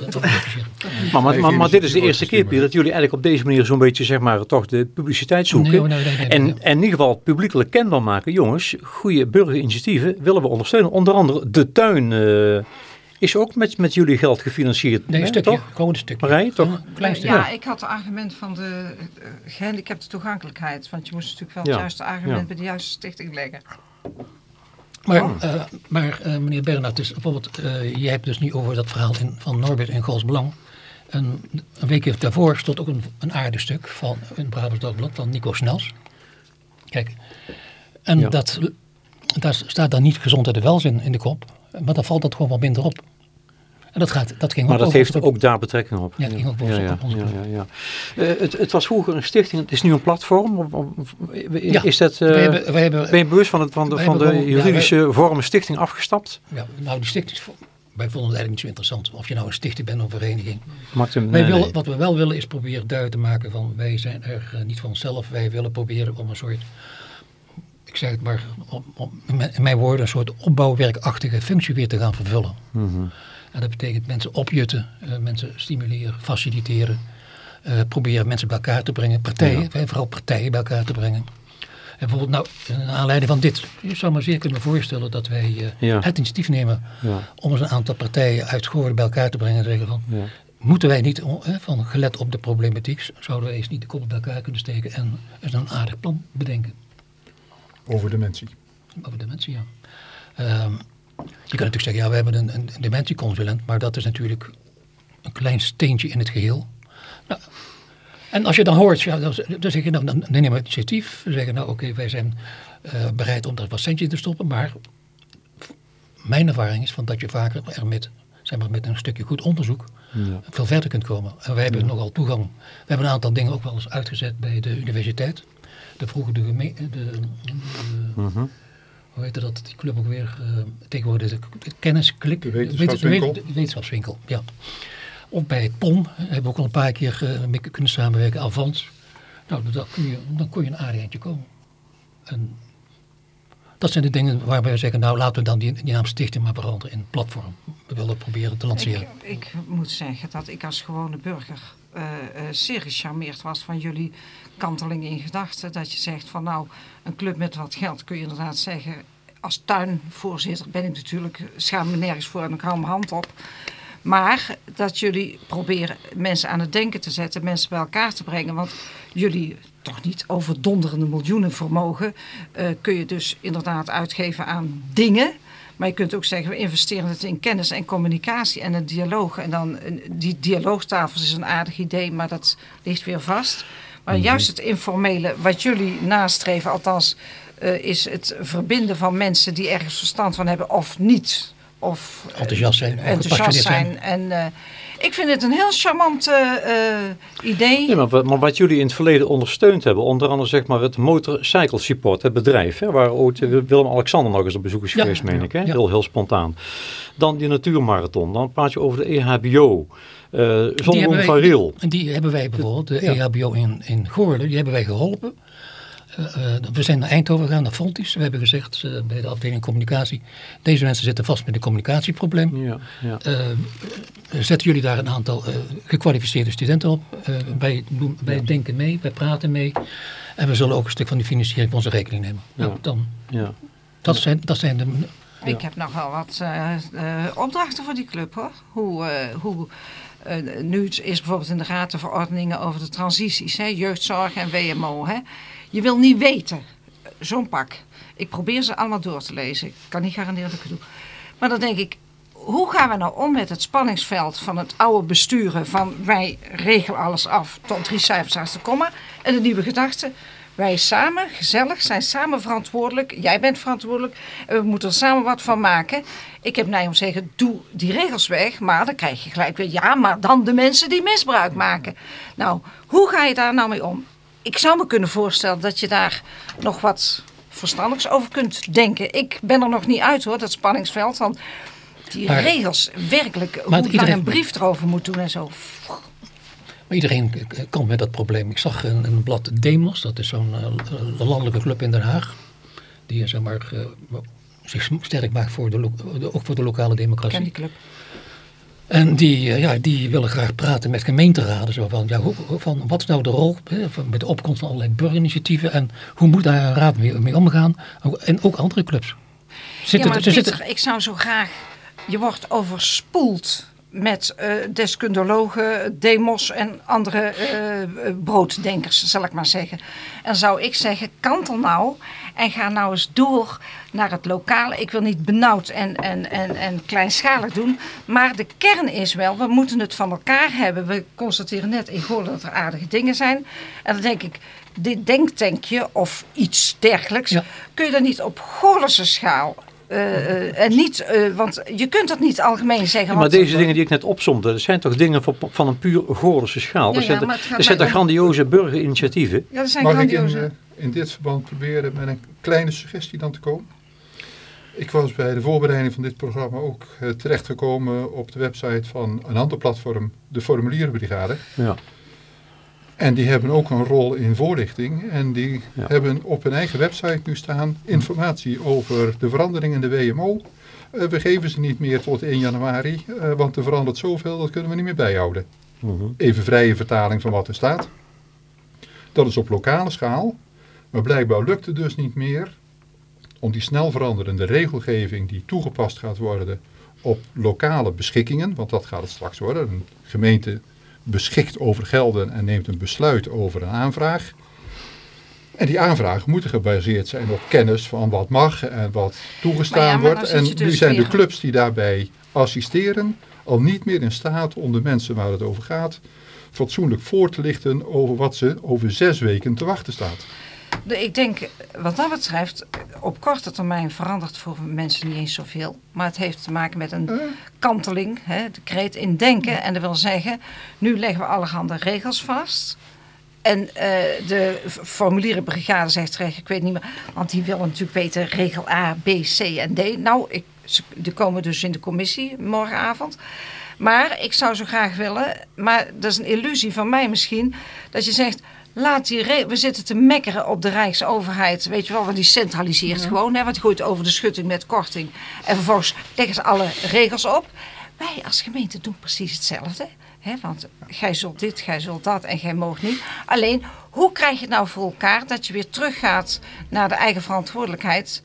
Speaker 1: Maar, maar, maar, maar dit is de eerste keer, Pier, dat jullie eigenlijk op deze manier zo'n beetje, zeg maar, toch de publiciteit zoeken.
Speaker 2: Nee, hoor, nee, nee, nee,
Speaker 1: en, en in ieder geval publiekelijk kenbaar maken. Jongens, goede burgerinitiatieven willen we ondersteunen. Onder andere de tuin eh, is ook met, met jullie geld gefinancierd.
Speaker 2: Nee, een stukje.
Speaker 1: Toch?
Speaker 2: Gewoon een stukje.
Speaker 1: Marij, toch?
Speaker 2: Een klein stukje.
Speaker 4: ja, ik had het argument van de eh, gehandicapte toegankelijkheid. Want je moest natuurlijk wel het
Speaker 1: Ja,
Speaker 4: juiste argument
Speaker 1: ja.
Speaker 4: bij de juiste stichting leggen.
Speaker 2: Maar, eh, maar eh, meneer Bernhard, dus bijvoorbeeld, eh, jij hebt dus niet over dat verhaal in, van Norbert in Goals Belang. En een week daarvoor stond ook een, een aardig stuk van een Brabants Dagblad van Nico Snels. Kijk, en
Speaker 1: Ja.
Speaker 2: dat, daar staat dan niet gezondheid en welzijn in de kop, maar dan valt dat gewoon wat minder op. En dat, gaat, dat ging
Speaker 1: Maar
Speaker 2: ook
Speaker 1: dat heeft ook daar betrekking op.
Speaker 2: Ja, het ging ook
Speaker 1: ja, ja, ja. Eh, het, het was vroeger een stichting, het is nu een platform. Of, of- is dat, eh,
Speaker 2: wij hebben, wij hebben,
Speaker 1: ben je bewust van, het, van de,
Speaker 2: wij
Speaker 1: van de
Speaker 2: gewoon-
Speaker 1: juridische vorm stichting afgestapt?
Speaker 2: ja, nou die stichting, wij vonden het eigenlijk niet zo interessant of je nou een stichting bent of een vereniging.
Speaker 1: Maakt hem,
Speaker 2: Wij
Speaker 1: nee,
Speaker 2: willen,
Speaker 1: nee.
Speaker 2: Wat we wel willen is proberen duidelijk te maken van wij zijn er eh, niet voor onszelf. Wij willen proberen om een soort, ik zeg het maar om, om- in mijn- woorden, een soort opbouwwerkachtige functie weer te gaan vervullen.
Speaker 1: Mhm.
Speaker 2: En dat betekent mensen opjutten, eh, mensen stimuleren, faciliteren. eh, proberen mensen bij elkaar te brengen, partijen, eh, vooral partijen bij elkaar te brengen. En bijvoorbeeld, nou, naar aanleiding van dit, je zou maar zeer kunnen voorstellen dat wij
Speaker 1: Ja.
Speaker 2: het initiatief nemen
Speaker 1: Ja,
Speaker 2: om eens een aantal partijen uit Goorden bij elkaar te brengen en zeggen van. Moeten wij niet, van gelet op de problematiek, zouden wij eens niet de koppen bij elkaar kunnen steken en eens een aardig plan bedenken
Speaker 3: Over dementie.
Speaker 2: over dementie, ja. Ehm, je kan natuurlijk zeggen, ja, we hebben een, een dementieconsulent, maar dat is natuurlijk een klein steentje in het geheel. Nou, en als je dan hoort, ja, dan, dan zeg je, nou, dan nemen we het initiatief. We zeggen, nou oké, wij zijn eh, bereid om daar wat centjes in te stoppen, maar mijn ervaring is van dat je vaker er met zeg maar, met een stukje goed onderzoek
Speaker 1: Ja.
Speaker 2: veel verder kunt komen. En wij hebben nogal toegang. We hebben een aantal dingen ook wel eens uitgezet bij de universiteit. De vroeger de gemeente, de, de-
Speaker 1: Mhm.
Speaker 2: hoe heette dat, die club ook weer, eh, tegenwoordig de, de kennisklik.
Speaker 3: De wetenschapswinkel.
Speaker 2: De, wetenschapswinkel, ja. Of bij PON hebben we ook al een paar keer eh, mee kunnen samenwerken, Avans. Nou, dan kun je, dan kon je een aardig eindje komen. En dat zijn de dingen waar wij zeggen, nou laten we dan die, die naam stichting maar veranderen in platform. We willen proberen te lanceren.
Speaker 4: Ik, ik moet zeggen dat ik als gewone burger eh, eh, zeer gecharmeerd was van jullie kanteling in gedachten. Dat je zegt van nou, een club met wat geld kun je inderdaad zeggen. Als tuinvoorzitter ben ik natuurlijk, schaam me nergens voor en ik hou mijn hand op. Maar dat jullie proberen mensen aan het denken te zetten, mensen bij elkaar te brengen. Want jullie toch niet overdonderende miljoenen vermogen eh, kun je dus inderdaad uitgeven aan dingen. Maar je kunt ook zeggen, we investeren het in kennis en communicatie en een dialoog. En dan, die dialoogtafels is een aardig idee, maar dat ligt weer vast. Maar juist het informele, wat jullie nastreven, althans, eh, is het verbinden van mensen die ergens verstand van hebben of niet. Of eh,
Speaker 2: Enthousiast zijn,
Speaker 4: enthousiast zijn. En eh, ik vind het een heel charmant idee.
Speaker 1: Nee, maar, wat- maar wat jullie in het verleden ondersteund hebben, onder andere zeg maar het Motorcycle Support, het bedrijf, hè, waar ooit Willem-Alexander nog eens op bezoek is
Speaker 2: Ja.
Speaker 1: geweest, meen ik. Hè?
Speaker 2: Ja.
Speaker 1: Heel, heel spontaan. Dan die natuurmarathon, dan praat je over de EHBO, eh van
Speaker 2: wij-
Speaker 1: Riel.
Speaker 2: En die hebben wij bijvoorbeeld, de
Speaker 1: Ja.
Speaker 2: EHBO in, in Goorlen, die hebben wij geholpen. Eh, eh, we zijn naar Eindhoven gegaan, naar Fontis. We hebben gezegd eh, bij de afdeling communicatie, deze mensen zitten vast met een communicatieprobleem.
Speaker 1: Ja, ja.
Speaker 2: Zetten jullie daar een aantal eh, gekwalificeerde studenten op. Eh, wij doen, wij denken mee, wij praten mee. En we zullen ook een stuk van die financiering voor onze rekening nemen. Nou,
Speaker 1: Ja.
Speaker 2: dan,
Speaker 1: ja.
Speaker 2: dat, zijn, dat zijn de...
Speaker 4: Ik heb nog wel wat opdrachten voor die club hoor. Hoe, eh, hoe eh, nu is bijvoorbeeld in de raad de verordeningen over de transities, jeugdzorg en WMO. Hè. Je wil niet weten, zo'n pak. Ik probeer ze allemaal door te lezen. Ik kan niet garanderen dat ik het doe. Maar dan denk ik, hoe gaan we nou om met het spanningsveld van het oude besturen van wij regelen alles af tot drie cijfers naast de komma en de nieuwe gedachte. Wij samen, gezellig, zijn samen verantwoordelijk. Jij bent verantwoordelijk. We moeten er samen wat van maken. Ik heb neiging om te zeggen, doe die regels weg. Maar dan krijg je gelijk weer, ja, maar dan de mensen die misbruik maken. Nou, hoe ga je daar nou mee om? Ik zou me kunnen voorstellen dat je daar nog wat verstandigs over kunt denken. Ik ben er nog niet uit hoor, dat spanningsveld. Want die
Speaker 2: Maar-
Speaker 4: regels, werkelijk, hoe ik
Speaker 2: iedereen-
Speaker 4: daar een brief erover moet doen en zo.
Speaker 2: Maar iedereen komt met dat probleem. Ik zag een, een blad Demos, dat is zo'n eh, landelijke club in Den Haag. Die eh, zeg maar, zich sterk maakt voor de, ook voor de lokale
Speaker 4: Ik ken
Speaker 2: democratie.
Speaker 4: die club.
Speaker 2: En die, eh, ja, die willen graag praten met gemeenteraden. Zo van, ja, hoe, van, wat is nou de rol hè, van, met de opkomst van allerlei burgerinitiatieven en hoe moet daar een raad mee, mee omgaan? En ook andere clubs.
Speaker 4: Ja, maar
Speaker 2: zitten,
Speaker 4: ik zou zo graag... Je wordt overspoeld met eh, deskundigen, demos en andere eh, brooddenkers, zal ik maar zeggen. En zou ik zeggen, kantel nou en ga nou eens door naar het lokale. Ik wil niet benauwd en, en, en, en kleinschalig doen, maar de kern is wel, we moeten het van elkaar hebben. We constateren net in Goorlen dat er aardige dingen zijn. En dan denk ik, dit denktankje of iets dergelijks,
Speaker 2: Ja.
Speaker 4: kun je dan niet op Goorlense schaal... eh, eh, en niet, eh, want je kunt dat niet algemeen zeggen.
Speaker 1: Ja, maar deze dingen die ik net opzomde, dat zijn toch dingen van, van een puur Goorlense schaal?
Speaker 4: Ja,
Speaker 1: dat zijn,
Speaker 4: ja,
Speaker 1: dat zijn
Speaker 4: mij
Speaker 1: toch grandioze burgerinitiatieven?
Speaker 4: Ja, dat zijn
Speaker 3: Mag ik in,
Speaker 4: grandioze.
Speaker 3: eh, in dit verband proberen met een kleine suggestie dan te komen? Ik was bij de voorbereiding van dit programma ook terechtgekomen op de website van een ander platform, de Formulierenbrigade.
Speaker 1: Ja.
Speaker 3: En die hebben ook een rol in voorlichting. En die
Speaker 1: Ja.
Speaker 3: hebben op hun eigen website nu staan informatie over de veranderingen in de WMO. Eh, we geven ze niet meer tot 1 januari, eh, want er verandert zoveel, dat kunnen we niet meer bijhouden.
Speaker 1: Mhm.
Speaker 3: Even vrije vertaling van wat er staat. Dat is op lokale schaal. Maar blijkbaar lukt het dus niet meer om die snel veranderende regelgeving die toegepast gaat worden op lokale beschikkingen, want dat gaat het straks worden. Een gemeente beschikt over gelden en neemt een besluit over een aanvraag. En die aanvragen moeten gebaseerd zijn op kennis van wat mag en wat toegestaan
Speaker 4: ja,
Speaker 3: wordt. En
Speaker 4: je dus
Speaker 3: nu zijn de clubs die daarbij assisteren al niet meer in staat om de mensen waar het over gaat fatsoenlijk voor te lichten over wat ze over zes weken te wachten staat.
Speaker 4: Ik denk, wat dat betreft, op korte termijn verandert voor mensen niet eens zoveel. Maar het heeft te maken met een kanteling, hè, de kreet in denken. En dat wil zeggen, nu leggen we allerhande regels vast. En eh, de f- formuliere brigade zegt terecht, ik weet niet meer, want die willen natuurlijk weten regel A, B, C en D. Nou, ik, ze- die komen dus in de commissie morgenavond. Maar ik zou zo graag willen, maar dat is een illusie van mij misschien, dat je zegt, laat die re- we zitten te mekkeren op de Rijksoverheid, weet je wel, want die centraliseert gewoon, hè, want die gooit over de schutting met korting en vervolgens leggen ze alle regels op. Wij als gemeente doen precies hetzelfde. Hè, want gij zult dit, gij zult dat en gij moogt niet. Alleen, hoe krijg je het nou voor elkaar dat je weer teruggaat naar de eigen verantwoordelijkheid?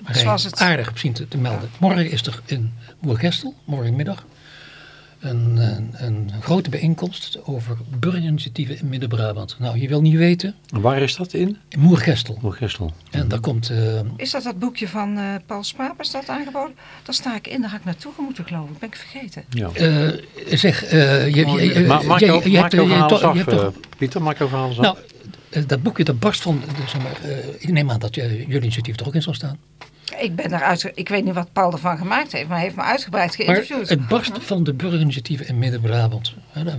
Speaker 2: Marijn,
Speaker 4: Zoals het-
Speaker 2: aardig misschien te, te melden. Morgen is er in Moergestel, morgenmiddag, een, een, een grote bijeenkomst over burgerinitiatieven in Midden-Brabant. Nou, je wil niet weten,
Speaker 1: Waar is dat in?
Speaker 2: in Moergestel.
Speaker 1: Moergestel.
Speaker 2: En daar komt, eh,
Speaker 4: Is dat dat boekje van eh, Paul Spaap, is dat aangeboden? Daar sta ik in, daar had ik naartoe moeten geloof ik. Ben ik vergeten.
Speaker 1: Ja.
Speaker 2: eh, zeg, eh, je, je, je,
Speaker 1: Ma maak
Speaker 2: je- je
Speaker 1: maak
Speaker 2: je toch- je
Speaker 1: Pieter. Maak jouw verhaal eens af.
Speaker 2: Nou, dat boekje dat barst van, zeg maar, ik neem aan dat je, jullie initiatief er ook in zal staan.
Speaker 4: Ik ben eruit, ik weet niet wat Paul ervan gemaakt heeft, maar hij heeft me uitgebreid
Speaker 2: Maar
Speaker 4: geïnterviewd.
Speaker 2: het barst van de burgerinitiatieven in Midden-Brabant.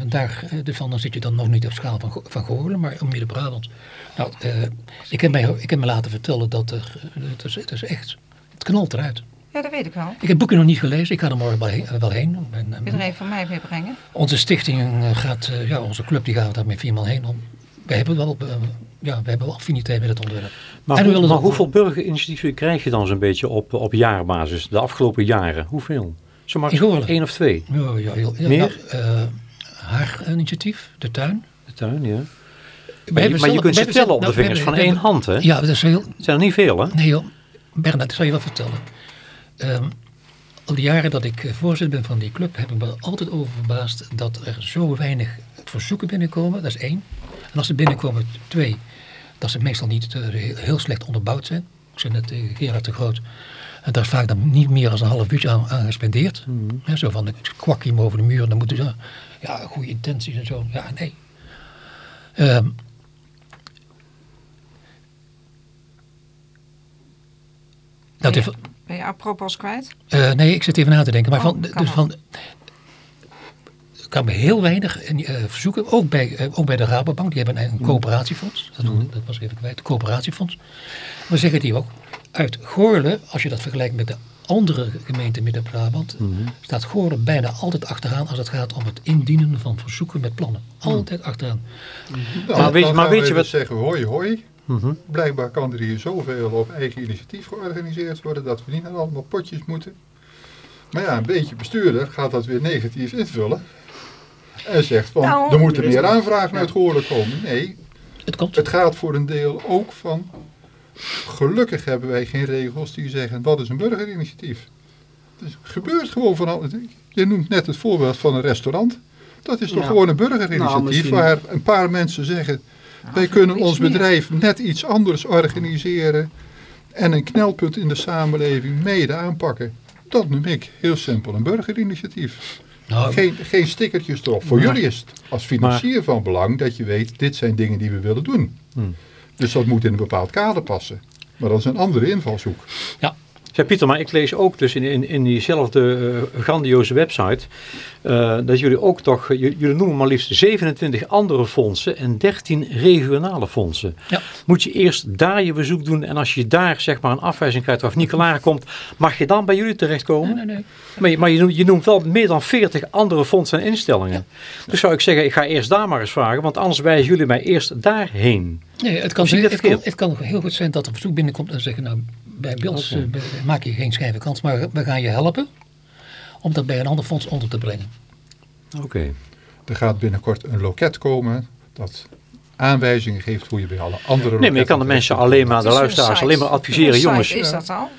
Speaker 2: Daar, eh, daarvan dan zit je dan nog niet op schaal van, van Goorlen, maar in Midden-Brabant. Nou, eh, ik, heb mij, ik heb me laten vertellen dat er, eh, het, is, het is echt, het knalt eruit.
Speaker 4: Ja, dat weet ik wel.
Speaker 2: Ik heb het boekje nog niet gelezen, ik ga er morgen wel heen. wel heen. En, eh,
Speaker 4: Wil er een van mij meebrengen?
Speaker 2: onze stichting eh, gaat, eh, ja, onze club die gaat daar met viermaal heen om. Wij hebben wel, eh, ja, wij hebben wel affiniteit met het onderwerp.
Speaker 1: Maar,
Speaker 2: we
Speaker 1: hoe- maar hoeveel burgerinitiatieven krijg je dan zo'n beetje op, op jaarbasis, de afgelopen jaren? Hoeveel?
Speaker 2: In Goorlen?
Speaker 1: één of twee?
Speaker 2: Ja, ja, heel- ja,
Speaker 1: Meer?
Speaker 2: nou, eh, haar initiatief, de tuin.
Speaker 1: De tuin, ja.
Speaker 2: We
Speaker 1: Maar je, maar kunt
Speaker 2: we
Speaker 1: ze
Speaker 2: hebben
Speaker 1: tellen
Speaker 2: zelf-
Speaker 1: op de
Speaker 2: nou, we
Speaker 1: vingers van één
Speaker 2: we
Speaker 1: hand, hè?
Speaker 2: Ja, dat is heel,
Speaker 1: Het zijn er niet veel, hè?
Speaker 2: Nee joh, Bernard, ik zal je wat vertellen. Ehm, al die jaren dat ik eh, voorzitter ben van die club, heb ik me altijd over verbaasd dat er zo weinig verzoeken binnenkomen. Dat is één. En als ze binnenkomen, twee, dat ze meestal niet eh, heel, heel slecht onderbouwd zijn. Ik zei net tegen Gerard de Groot, en daar is vaak dan niet meer dan een half uurtje aan, aan gespendeerd. Hè, zo van, ik kwak hem over de muur, dan moeten ze, ja, goede intenties en zo. Ja, nee. Ehm, dat
Speaker 4: Ben je apropos kwijt?
Speaker 2: eh, nee, ik zit even na te denken. Maar
Speaker 4: Oh,
Speaker 2: van, dus van, kwamen heel weinig eh, verzoeken, ook bij, eh, ook bij de Rabobank. Die hebben een, een coöperatiefonds. Dat, noemde- dat was even kwijt, een coöperatiefonds. We zeggen die ook. Uit Goorlen, als je dat vergelijkt met de andere gemeenten Midden-Brabant, staat Goorlen bijna altijd achteraan als het gaat om het indienen van verzoeken met plannen. Altijd achteraan.
Speaker 3: Nou,
Speaker 1: Maar weet-
Speaker 3: dan
Speaker 1: maar weet je wat-
Speaker 3: zeggen hoi hoi.
Speaker 1: Mhm.
Speaker 3: Blijkbaar kan er hier zoveel op eigen initiatief georganiseerd worden dat we niet naar allemaal potjes moeten. Maar ja, een beetje bestuurder gaat dat weer negatief invullen. En zegt van,
Speaker 4: Nou,
Speaker 3: er moeten meer aanvragen uit Goorlen komen. Nee,
Speaker 2: Het komt.
Speaker 3: het gaat voor een deel ook van, gelukkig hebben wij geen regels die zeggen, wat is een burgerinitiatief? Het gebeurt gewoon van alles. Je noemt net het voorbeeld van een restaurant. Dat is toch
Speaker 5: Ja.
Speaker 3: gewoon een
Speaker 5: Nou,
Speaker 3: burgerinitiatief waar een paar mensen zeggen, wij kunnen ons
Speaker 4: meer.
Speaker 3: bedrijf net iets anders organiseren en een knelpunt in de samenleving mede aanpakken. Dat noem ik heel simpel een burgerinitiatief.
Speaker 2: Nou,
Speaker 3: Geen, geen stickertjes erop. Voor
Speaker 1: Maar-
Speaker 3: jullie is het als financier van belang dat je weet, dit zijn dingen die we willen doen.
Speaker 1: Hmm.
Speaker 3: Dus dat moet in een bepaald kader passen. Maar dat is een andere invalshoek.
Speaker 2: ja,
Speaker 1: Ja, Pieter, maar ik lees ook dus in, in, in diezelfde eh, grandioze website eh, dat jullie ook toch, jullie noemen maar liefst 27 andere fondsen en 13 regionale fondsen.
Speaker 2: Ja.
Speaker 1: Moet je eerst daar je bezoek doen en als je daar zeg maar een afwijzing krijgt of niet klaar komt, mag je dan bij jullie terechtkomen?
Speaker 2: nee, nee, nee.
Speaker 1: Maar, je, maar je, noemt, je noemt wel meer dan 40 andere fondsen en instellingen. Dus zou ik zeggen, ik ga eerst daar maar eens vragen, want anders wijzen jullie mij eerst daarheen.
Speaker 2: Nee, het kan, het, kan, het kan heel goed zijn dat er verzoek binnenkomt en zeggen, nou, bij eh, bij- maak je geen schijve kans, maar we gaan je helpen om dat bij een ander fonds onder te brengen.
Speaker 1: Oké.
Speaker 3: Er gaat binnenkort een loket komen dat aanwijzingen geeft hoe je bij alle andere
Speaker 1: Nee, maar je kan de mensen alleen maar, de luisteraars
Speaker 4: site.
Speaker 1: alleen maar adviseren, jongens.
Speaker 4: is dat al?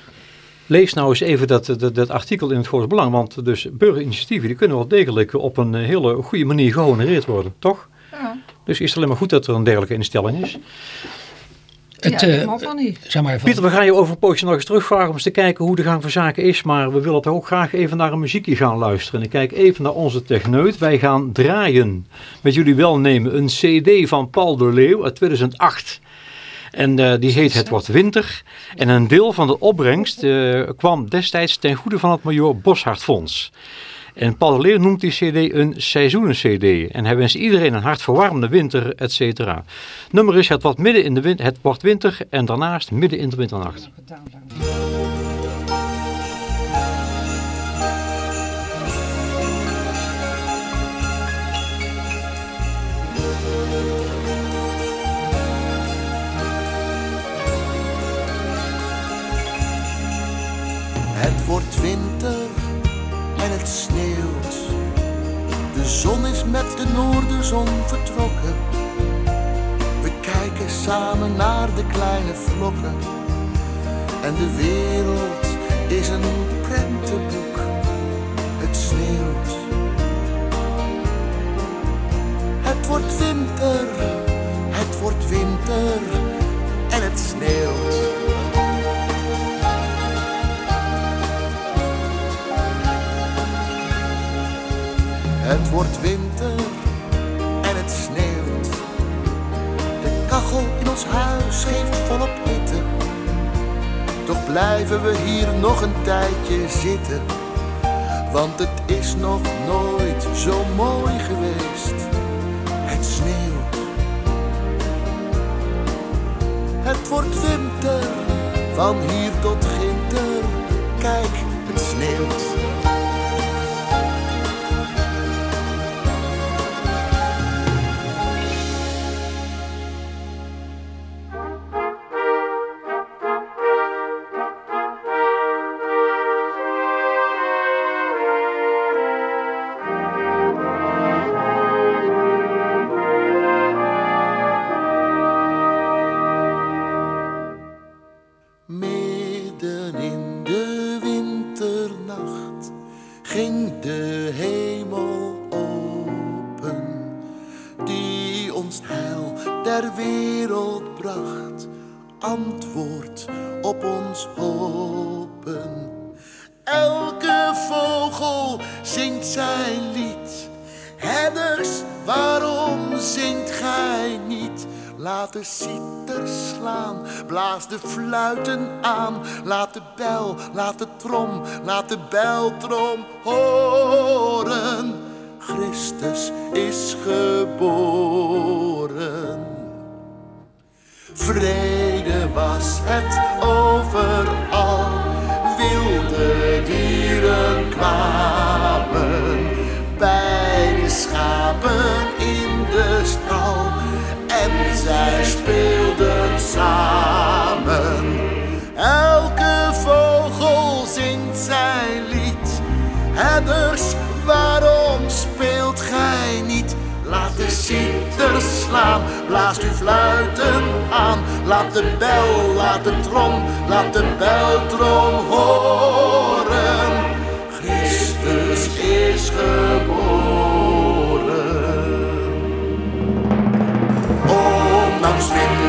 Speaker 1: Lees nou eens even dat, dat, dat artikel in het Groot Belang, want dus burgerinitiatieven die kunnen wel degelijk op een eh, hele goede manier gehonoreerd worden, toch?
Speaker 4: Ja,
Speaker 1: Dus is het alleen maar goed dat er een dergelijke instelling is.
Speaker 2: Het,
Speaker 4: ja
Speaker 2: eh,
Speaker 4: dat mag wel niet.
Speaker 2: zeg maar
Speaker 1: Pieter, we gaan je over een poosje nog eens terugvragen om eens te kijken hoe de gang van zaken is, maar we willen toch ook graag even naar een muziekje gaan luisteren. Ik kijk even naar onze techneut. Wij gaan draaien, met jullie welnemen, een cd van Paul de Leeuw uit 2008. En eh, die heet Het wordt winter. En een deel van de opbrengst eh, kwam destijds ten goede van het Major Boshart Fonds. En Paul Leeuw noemt die cd een seizoenen-cd. En hij wenst iedereen een hartverwarmende winter, et cetera. Nummer is Het wordt, midden in de win het wordt winter en daarnaast midden in de winternacht.
Speaker 6: Het wordt winter zon is met de noorderzon vertrokken. We kijken samen naar de kleine vlokken. En de wereld is een prentenboek. Het sneeuwt. Het wordt winter, het wordt winter en het sneeuwt. Het wordt winter en het sneeuwt. De kachel in ons huis geeft volop hitte. Toch blijven we hier nog een tijdje zitten. Want het is nog nooit zo mooi geweest. Het sneeuwt. Het wordt winter, van hier tot ginter. Kijk, het sneeuwt. In de winternacht ging de hemel open, die ons heil der wereld bracht, antwoord op ons hopen. Elke vogel zingt zijn lied. Herders, waarom zingt gij? Laat de citer slaan, blaas de fluiten aan. Laat de bel, laat de trom, laat de beltrom horen. Christus is geboren. Vrede was het overal, wilde dieren kwamen bij de schapen speelden samen. Elke vogel zingt zijn lied, herders, waarom speelt gij niet? Laat de citer slaan, blaast uw fluiten aan. Laat de bel, laat de trom, laat de beltrom horen. Christus is geboren.
Speaker 1: Auschwitz.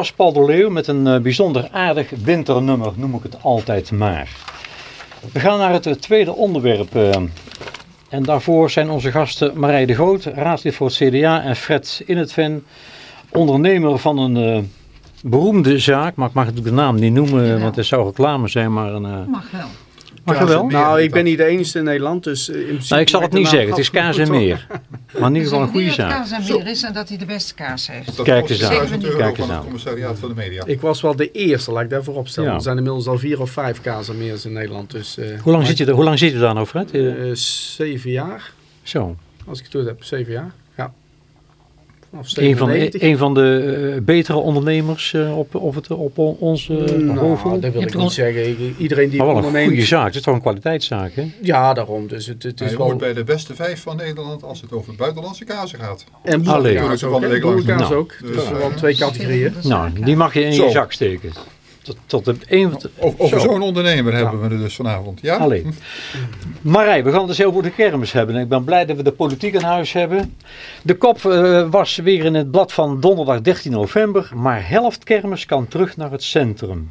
Speaker 1: Was Paul de Leeuw met een eh, bijzonder aardig winternummer, noem ik het altijd maar. We gaan naar het eh, tweede onderwerp. eh, en daarvoor zijn onze gasten Marij de Groot, raadslid voor het CDA, en Fred Inetven, ondernemer van een beroemde zaak. Maar ik mag natuurlijk de naam niet noemen, want het zou reclame zijn, maar een...
Speaker 4: Mag wel.
Speaker 3: Meer
Speaker 5: Nou, ik ben niet de enige in Nederland, dus eh, in principe...
Speaker 1: Nou, ik zal het niet zeggen, het is kaas en meer. Maar in ieder geval een goede zaak.
Speaker 4: kaas en meer is en dat hij de beste kaas heeft.
Speaker 3: Dat
Speaker 1: Kijk eens aan.
Speaker 3: 1000 euro
Speaker 1: Kijk
Speaker 3: van
Speaker 1: eens
Speaker 3: het
Speaker 1: aan.
Speaker 3: commissariaat van de media.
Speaker 5: Ik was wel de eerste, laat ik daarvoor opstellen.
Speaker 1: Ja.
Speaker 5: Er zijn inmiddels al vier of vijf kazemeers in Nederland. Dus, eh,
Speaker 1: Hoe lang,
Speaker 5: maar-
Speaker 1: zit je, er- hoe lang zit je daar nou, Fred? Eh,
Speaker 5: zeven jaar,
Speaker 1: Zo.
Speaker 5: als ik het goed heb. Zeven jaar, ja. Of
Speaker 1: Een van,
Speaker 5: 97.
Speaker 1: een van de eh, betere ondernemers eh, op, op, het, op on- onze
Speaker 5: nou,
Speaker 1: hovel.
Speaker 5: dat wil ik niet zeggen. Iedereen die
Speaker 1: Maar wel een
Speaker 5: onderneemt...
Speaker 1: goede zaak. Het is toch een kwaliteitszaak, hè?
Speaker 5: Ja, daarom. Dus het, het is
Speaker 3: Hij
Speaker 5: wel...
Speaker 3: hoort bij de beste vijf van Nederland als het over buitenlandse kazen gaat.
Speaker 5: En boerenkaas ook.
Speaker 3: Van de.
Speaker 5: Boerenkaas
Speaker 1: Nou.
Speaker 5: ook. Dus
Speaker 3: Ja.
Speaker 5: wel twee categorieën.
Speaker 1: Nou, die mag je in
Speaker 3: Zo.
Speaker 1: je zak steken. Tot, tot de een,
Speaker 3: Over
Speaker 1: Zo.
Speaker 3: zo'n ondernemer hebben we het dus vanavond. Ja?
Speaker 1: Allee. Marij, we gaan het dus heel over de kermis hebben. Ik ben blij dat we de politiek in huis hebben. De kop eh, was weer in het blad van donderdag 13 november. Maar helft kermis kan terug naar het centrum.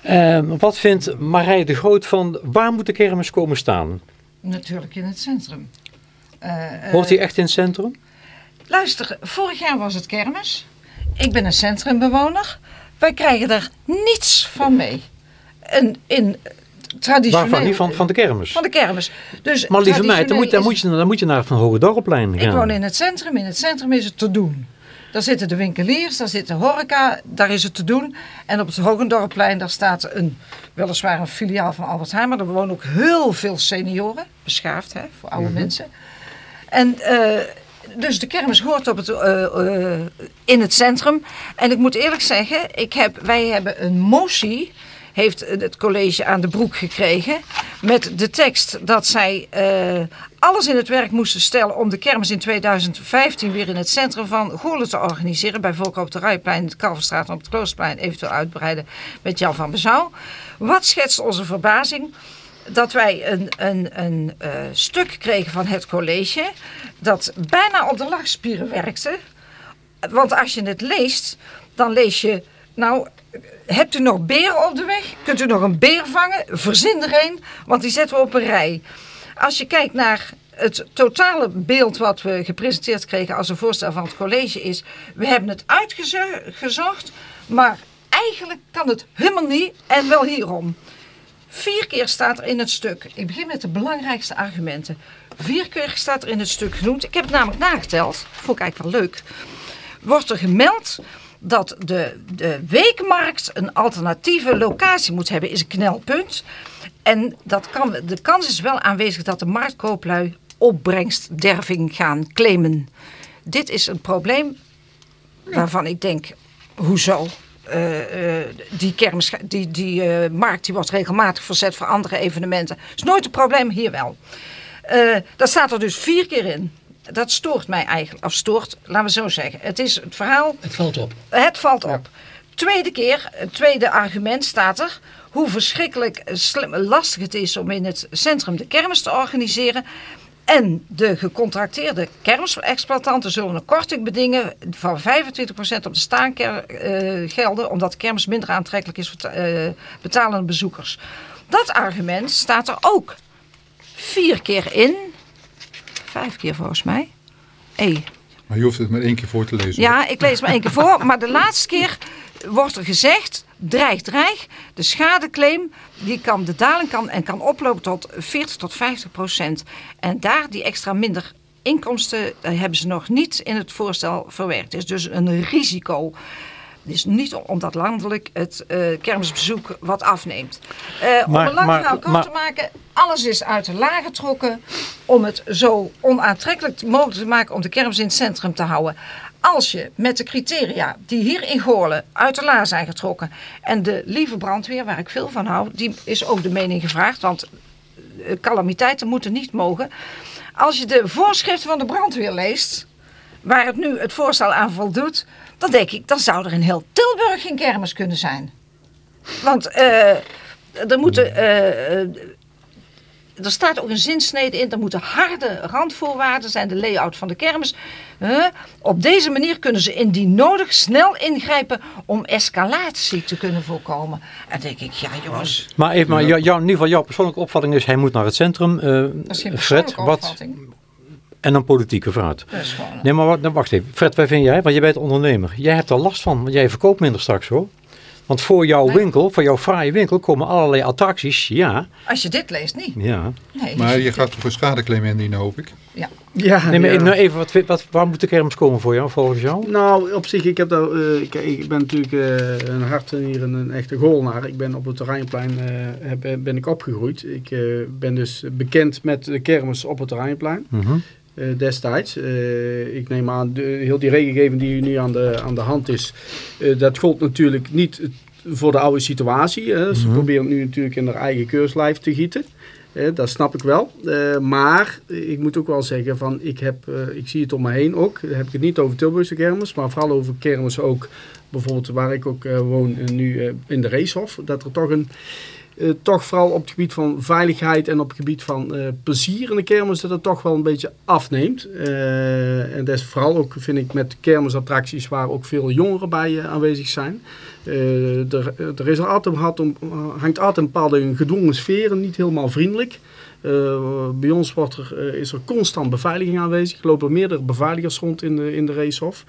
Speaker 1: Eh, wat vindt Marij de Groot van waar moet de kermis komen staan?
Speaker 4: Natuurlijk in het centrum. Eh, eh,
Speaker 1: Hoort hij echt in het centrum?
Speaker 4: Luister, vorig jaar was het kermis. Ik ben een centrumbewoner. Wij krijgen er niets van mee. En in traditioneel...
Speaker 1: Waarvan niet? Van, van de kermis?
Speaker 4: Van de kermis. Dus
Speaker 1: Maar lieve meid, dan moet, dan, moet je, dan moet je naar Van Hoge gaan.
Speaker 4: Ik woon in het centrum. In het centrum is het te doen. Daar zitten de winkeliers, daar zit de horeca, daar is het te doen. En op het Hogendorpplein, daar staat een, weliswaar een filiaal van Albert Heijn, maar er wonen ook heel veel senioren. Beschaafd, hè, voor oude mensen. En eh, dus de kermis hoort op het, eh, eh, in het centrum. En ik moet eerlijk zeggen, ik heb, wij hebben een motie, heeft het college aan de broek gekregen. Met de tekst dat zij eh, alles in het werk moesten stellen om de kermis in 2015 weer in het centrum van Goorlen te organiseren. Bij Volk op de Rijplein, de Kalverstraat en op het Kloosterplein eventueel uitbreiden met Jan van Bezouw. Wat schetst onze verbazing? Dat wij een, een, een eh, stuk kregen van het college dat bijna op de lachspieren werkte. Want als je het leest, dan lees je, nou, hebt u nog beren op de weg? Kunt u nog een beer vangen? Verzin er een, want die zetten we op een rij. Als je kijkt naar het totale beeld wat we gepresenteerd kregen als een voorstel van het college is, we hebben het uitgezocht, maar eigenlijk kan het helemaal niet en wel hierom. Vier keer staat er in het stuk. Ik begin met de belangrijkste argumenten. Vier keer staat er in het stuk genoemd. Ik heb het namelijk nageteld. Vond ik eigenlijk wel leuk. Wordt er gemeld dat de, de weekmarkt een alternatieve locatie moet hebben. Is een knelpunt. En dat kan, de kans is wel aanwezig dat de marktkooplui opbrengstderving gaan claimen. Dit is een probleem waarvan ik denk, hoezo? Eh, eh, die kermis, die, die eh, markt die wordt regelmatig verzet voor andere evenementen. is nooit een probleem, hier wel. Dat staat er dus vier keer in. Dat stoort mij eigenlijk, of stoort, laten we zo zeggen. Het is het verhaal
Speaker 2: Het valt op.
Speaker 4: het valt op. Tweede keer, het tweede argument staat er. Hoe verschrikkelijk slim- lastig het is om in het centrum de kermis te organiseren. En de gecontracteerde kermisexploitanten zullen een korting bedingen van 25% op de staangelden. omdat de kermis minder aantrekkelijk is voor eh, betalende bezoekers. Dat argument staat er ook vier keer in. Vijf keer volgens mij. Hey,
Speaker 3: Maar je hoeft het maar één keer voor te lezen.
Speaker 4: ja, ik lees maar één keer voor. Maar de laatste keer wordt er gezegd, dreig, dreig. De schadeclaim, die kan, de daling kan en kan oplopen tot 40 tot 50 procent. En daar die extra minder inkomsten eh, hebben ze nog niet in het voorstel verwerkt. Het is dus een risico. Het is niet omdat landelijk het eh, kermisbezoek wat afneemt. Eh, om een lang verhaal kort te maken, alles is uit de laag getrokken om het zo onaantrekkelijk mogelijk te maken om de kermis in het centrum te houden. Als je met de criteria die hier in Goorlen uit de la zijn getrokken en de lieve brandweer, waar ik veel van hou, die is ook de mening gevraagd, want eh, calamiteiten moeten niet mogen. Als je de voorschriften van de brandweer leest, waar het nu het voorstel aan voldoet, dan denk ik, dan zou er in heel Tilburg geen kermis kunnen zijn. Want eh, er moeten. eh, er staat ook een zinsnede in. Er moeten harde randvoorwaarden zijn. De layout van de kermis. Huh? Op deze manier kunnen ze indien nodig snel ingrijpen. om escalatie te kunnen voorkomen. En dan denk ik, ja jongens.
Speaker 1: Maar even, maar jou, jou- in ieder geval jouw persoonlijke opvatting is, hij moet naar het centrum. eh, Fred, wat,
Speaker 4: opvatting.
Speaker 1: en een politieke vraag. Nee, maar nou, wacht even. Fred, wat vind jij? Want jij bent ondernemer. Jij hebt er last van, want jij verkoopt minder straks hoor. Want voor jouw
Speaker 4: Nee.
Speaker 1: winkel, voor jouw fraaie winkel, komen allerlei attracties. Ja,
Speaker 4: Als je dit leest, niet.
Speaker 1: ja.
Speaker 4: Nee,
Speaker 3: Maar je gaat toch een schadeclaim indienen, hoop ik.
Speaker 4: Ja.
Speaker 5: Ja,
Speaker 1: Nee, maar
Speaker 5: ja.
Speaker 1: nou even wat, wat, waar moet de kermis komen voor jou, volgens jou?
Speaker 5: Nou, op zich, ik, heb daar, eh, ik, ik ben natuurlijk eh, een hart en hier een, een echte goalnaar. Ik ben op het Terreinplein eh, heb- ben ik opgegroeid. Ik eh, ben dus bekend met de kermis op het Terreinplein.
Speaker 1: Mhm.
Speaker 5: eh, destijds. Eh, ik neem aan, de, heel die regelgeving die nu aan de, aan de hand is, eh, dat gold natuurlijk niet voor de oude situatie. Hè. Ze
Speaker 1: Mhm.
Speaker 5: proberen het nu natuurlijk in haar eigen keurslijf te gieten. Eh, dat snap ik wel. Eh, maar eh, ik moet ook wel zeggen, van, ik, heb, eh, ik zie het om me heen ook. Dan heb ik het niet over Tilburgse kermis, maar vooral over kermis ook. Bijvoorbeeld waar ik ook eh, woon eh, nu eh, in de Racehof. Dat er toch een eh, toch vooral op het gebied van veiligheid en op het gebied van eh, plezier in de kermis dat het toch wel een beetje afneemt. Eh, en dat is vooral ook, vind ik, met kermisattracties waar ook veel jongeren bij aanwezig zijn. Er, er is altijd, hangt altijd een bepaalde gedwongen sfeer niet helemaal vriendelijk. Bij ons wordt er, is er constant beveiliging aanwezig. Er lopen meerdere beveiligers rond in de, in de racehof.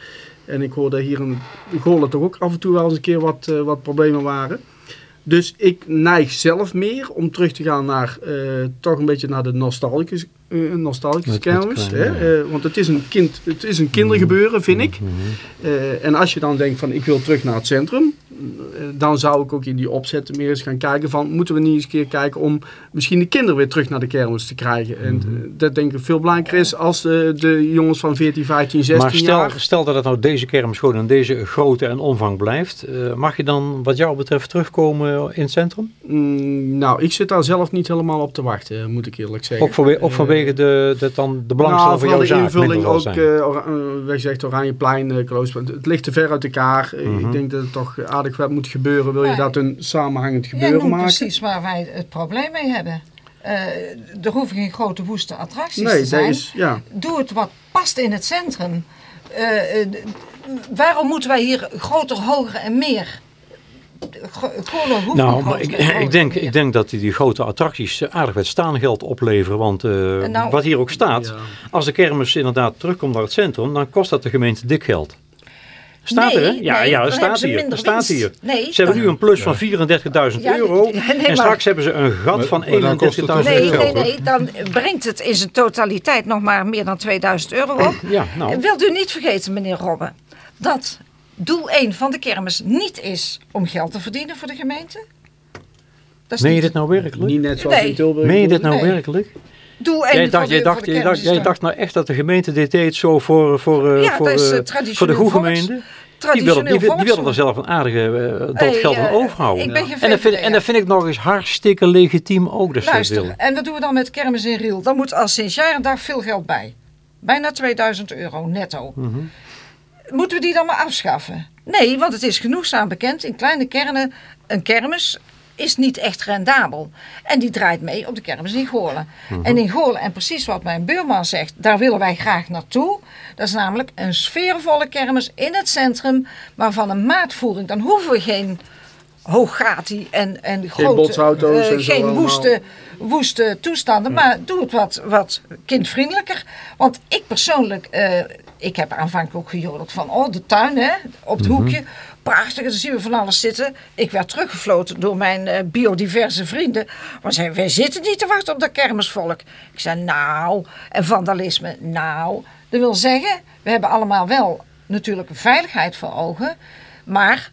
Speaker 5: En ik hoorde hier in Goorlen toch ook af en toe wel eens een keer wat, wat problemen waren. Dus ik neig zelf meer om terug te gaan naar eh, toch een beetje naar de nostalgische, eh, nostalgische kermis. hè? Eh, want het is een kind, het is een kindergebeuren, vind ik.
Speaker 1: Mhm.
Speaker 5: Eh, en als je dan denkt van ik wil terug naar het centrum, dan zou ik ook in die opzet meer eens gaan kijken van moeten we niet eens een keer kijken om misschien de kinderen weer terug naar de kermis te krijgen. En
Speaker 1: Mhm.
Speaker 5: eh, dat denk ik veel belangrijker is als de, de jongens van 14, 15, 16
Speaker 1: Maar stel,
Speaker 5: jaar.
Speaker 1: stel dat het nou deze kermis gewoon in deze grootte en omvang blijft. eh, mag je dan wat jou betreft terugkomen in het centrum?
Speaker 5: Mm, nou, ik zit daar zelf niet helemaal op te wachten, eh, moet ik eerlijk zeggen.
Speaker 1: Ook, vanwege, ook
Speaker 5: Eh,
Speaker 1: vanwege de, dat dan de belangstelling
Speaker 5: nou,
Speaker 1: voor jouw zaak
Speaker 5: de invulling ook, eh, eh, wij zegt Oranjeplein, uh. Het ligt te ver uit elkaar. Eh,
Speaker 1: Mhm.
Speaker 5: Ik denk dat het toch aardig wat moet gebeuren. Wil je dat een samenhangend
Speaker 4: Jij
Speaker 5: gebeuren
Speaker 4: noemt
Speaker 5: maken?
Speaker 4: precies waar wij het probleem mee hebben. Eh, er hoeven geen grote woeste attracties
Speaker 5: Nee,
Speaker 4: te zijn.
Speaker 5: is, ja.
Speaker 4: Doe het wat past in het centrum. Eh, eh, waarom moeten wij hier groter, hoger en meer? Hoeft
Speaker 1: Nou, maar ik, ik, denk, ik denk dat die, die grote attracties aardig wat staangeld opleveren. Want eh,
Speaker 4: nou-
Speaker 1: wat hier ook staat,
Speaker 5: Ja.
Speaker 1: als de kermis inderdaad terugkomt naar het centrum, dan kost dat de gemeente dik geld. Staat er, hè?
Speaker 4: Nee,
Speaker 1: Ja,
Speaker 4: nee,
Speaker 1: ja staat hier. staat hier.
Speaker 4: Nee,
Speaker 1: Ze hebben nu een plus van 34.000
Speaker 4: Ja,
Speaker 1: euro.
Speaker 4: nee, maar-
Speaker 1: en straks hebben ze een gat
Speaker 3: Maar-
Speaker 1: van
Speaker 3: maar dan kost het toch
Speaker 1: 31.000
Speaker 4: Nee,
Speaker 3: meer
Speaker 1: euro.
Speaker 4: nee,
Speaker 3: geld,
Speaker 4: nee, dan brengt het in zijn totaliteit nog maar meer dan 2000 euro op.
Speaker 1: Ja, nou.
Speaker 4: Wilt u niet vergeten, meneer Robben, dat doel 1 van de kermis niet is om geld te verdienen voor de gemeente? Dat is
Speaker 1: Meen je
Speaker 4: niet-
Speaker 1: dit nou werkelijk?
Speaker 5: Niet net zoals
Speaker 4: Nee.
Speaker 5: in Tilburg.
Speaker 1: Meen je dit nou
Speaker 4: Nee.
Speaker 1: werkelijk?
Speaker 4: Doel 1
Speaker 1: Jij dacht, jij, dacht, jij, dacht, jij dacht nou echt dat de gemeente dit deed zo voor, voor, eh,
Speaker 4: Ja,
Speaker 1: voor,
Speaker 4: is,
Speaker 1: eh,
Speaker 4: eh,
Speaker 1: voor de goede gemeente? Die
Speaker 4: traditioneel
Speaker 1: willen, die, die willen er zelf een aardige dat geld aan overhouden. en, dat vind, en dat vind ik nog eens hartstikke legitiem ook dat ze dat
Speaker 4: Luister, en wat doen we dan met kermis in Riel? Dan moet al sinds jaar en dag veel geld bij. Bijna 2000 euro netto.
Speaker 1: Mhm.
Speaker 4: Moeten we die dan maar afschaffen? Nee, want het is genoegzaam bekend. In kleine kernen, een kermis is niet echt rendabel. En die draait mee op de kermis in Goorlen.
Speaker 1: Mhm.
Speaker 4: En in Goorlen, en precies wat mijn buurman zegt, daar willen wij graag naartoe. Dat is namelijk een sfeervolle kermis in het centrum, maar van een maatvoering. Dan hoeven we geen hooggati en, en grote,
Speaker 5: botsauto's
Speaker 4: eh,
Speaker 5: en zo
Speaker 4: geen woeste, woeste toestanden, maar doe het wat, wat kindvriendelijker. Want ik persoonlijk, eh, ik heb aanvankelijk ook gejodeld van, oh de tuin hè, op het hoekje. Prachtig, zien we van alles zitten. Ik werd teruggefloten door mijn eh, biodiverse vrienden. Maar zeiden, wij zitten niet te wachten op dat kermisvolk. Ik zei, nou, en vandalisme, nou. Dat wil zeggen, we hebben allemaal wel natuurlijk veiligheid voor ogen. Maar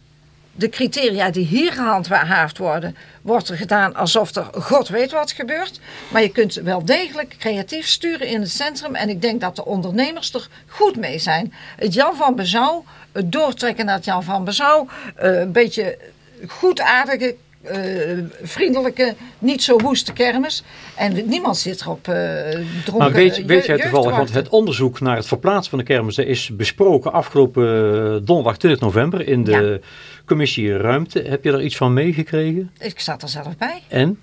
Speaker 4: de criteria die hier gehandhaafd worden, wordt er gedaan alsof er god weet wat gebeurt. Maar je kunt wel degelijk creatief sturen in het centrum. En ik denk dat de ondernemers er goed mee zijn. Het Jan van Bezouw, het doortrekken naar Jan van Bezouw, eh, een beetje goedaardige, eh, vriendelijke, niet zo woeste kermis. En niemand zit erop dronken
Speaker 1: Maar weet, jij toevallig, want het onderzoek naar het verplaatsen van de kermissen is besproken afgelopen donderdag 20 november in de commissie Ruimte. Heb je er iets van meegekregen?
Speaker 4: Ik zat er zelf bij.
Speaker 1: En?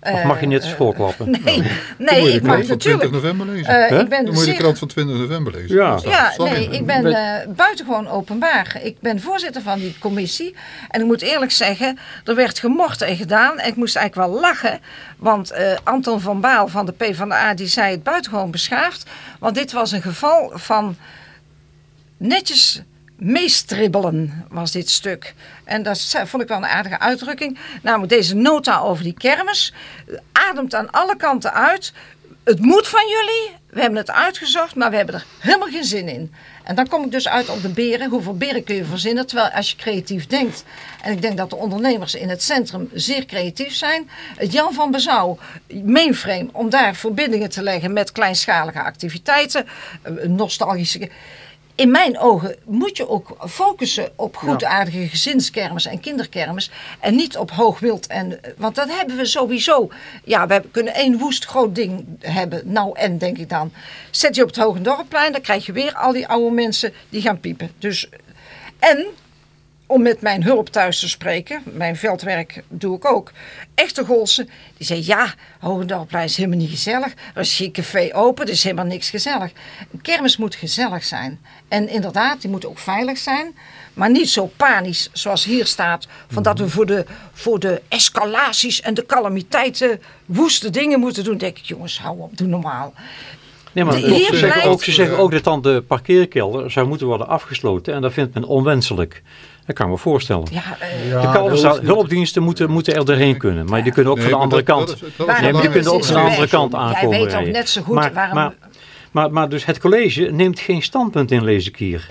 Speaker 1: Of mag je net eens
Speaker 4: Eh,
Speaker 1: voorklappen?
Speaker 4: Nee,
Speaker 3: Dan moet
Speaker 4: nee
Speaker 3: je de
Speaker 4: ik
Speaker 3: krant
Speaker 4: mag
Speaker 3: van 20
Speaker 4: natuurlijk.
Speaker 3: november lezen.
Speaker 4: Eh,
Speaker 1: Hè?
Speaker 4: ik ben
Speaker 3: Dan moet je de krant van 20 november lezen.
Speaker 1: Ja.
Speaker 4: Nee, ik ben eh, buitengewoon openbaar. Ik ben voorzitter van die commissie. En ik moet eerlijk zeggen, er werd gemocht en gedaan. En ik moest eigenlijk wel lachen. Want eh, Anton van Baal van de PvdA, die zei het buitengewoon beschaafd. Want dit was een geval van netjes meestribbelen was dit stuk. En dat vond ik wel een aardige uitdrukking. Namelijk deze nota over die kermis. eh, Ademt aan alle kanten uit. het moet van jullie. We hebben het uitgezocht, maar we hebben er helemaal geen zin in. En dan kom ik dus uit op de beren. Hoeveel beren kun je verzinnen? Terwijl als je creatief denkt. En ik denk dat de ondernemers in het centrum zeer creatief zijn. Het Jan van Bezouw mainframe. Om daar verbindingen te leggen met kleinschalige activiteiten. Een nostalgische... In mijn ogen moet je ook focussen op goedaardige gezinskermis en kinderkermis. En niet op hoog wild. En, want dat hebben we sowieso. Ja, we kunnen één woest groot ding hebben. Nou en, denk ik dan. Zet je op het Hogendorpplein, dan krijg je weer al die oude mensen die gaan piepen. Dus, en om met mijn hulp thuis te spreken, mijn veldwerk doe ik ook. Echte Golsen, die zei ja, Hogendorpplein is helemaal niet gezellig. Er is geen café open, er is helemaal niks gezellig. Een kermis moet gezellig zijn. En inderdaad, die moet ook veilig zijn. Maar niet zo panisch zoals hier staat. Van dat we voor de, voor de escalaties en de calamiteiten woeste dingen moeten doen. denk ik, jongens, hou op, doe normaal.
Speaker 1: Nee, maar
Speaker 4: De
Speaker 1: ze, zeggen ook, ze zeggen ook dat dan de parkeerkelder zou moeten worden afgesloten. En dat vindt men onwenselijk. Dat kan ik me voorstellen.
Speaker 4: Ja, eh,
Speaker 1: de hulpdiensten moeten, moeten er doorheen kunnen. Maar die kunnen ook
Speaker 3: Nee,
Speaker 1: van de andere
Speaker 3: dat-
Speaker 1: kant.
Speaker 3: dat is- dat is
Speaker 4: Waarom
Speaker 1: Nee, maar die kunnen ook van de
Speaker 4: Jij
Speaker 1: andere kant
Speaker 4: weet
Speaker 1: aankomen
Speaker 4: ook
Speaker 1: rijden.
Speaker 4: net zo goed
Speaker 1: maar,
Speaker 4: waarom-
Speaker 1: Maar, maar, maar dus het college neemt geen standpunt in, lees ik hier.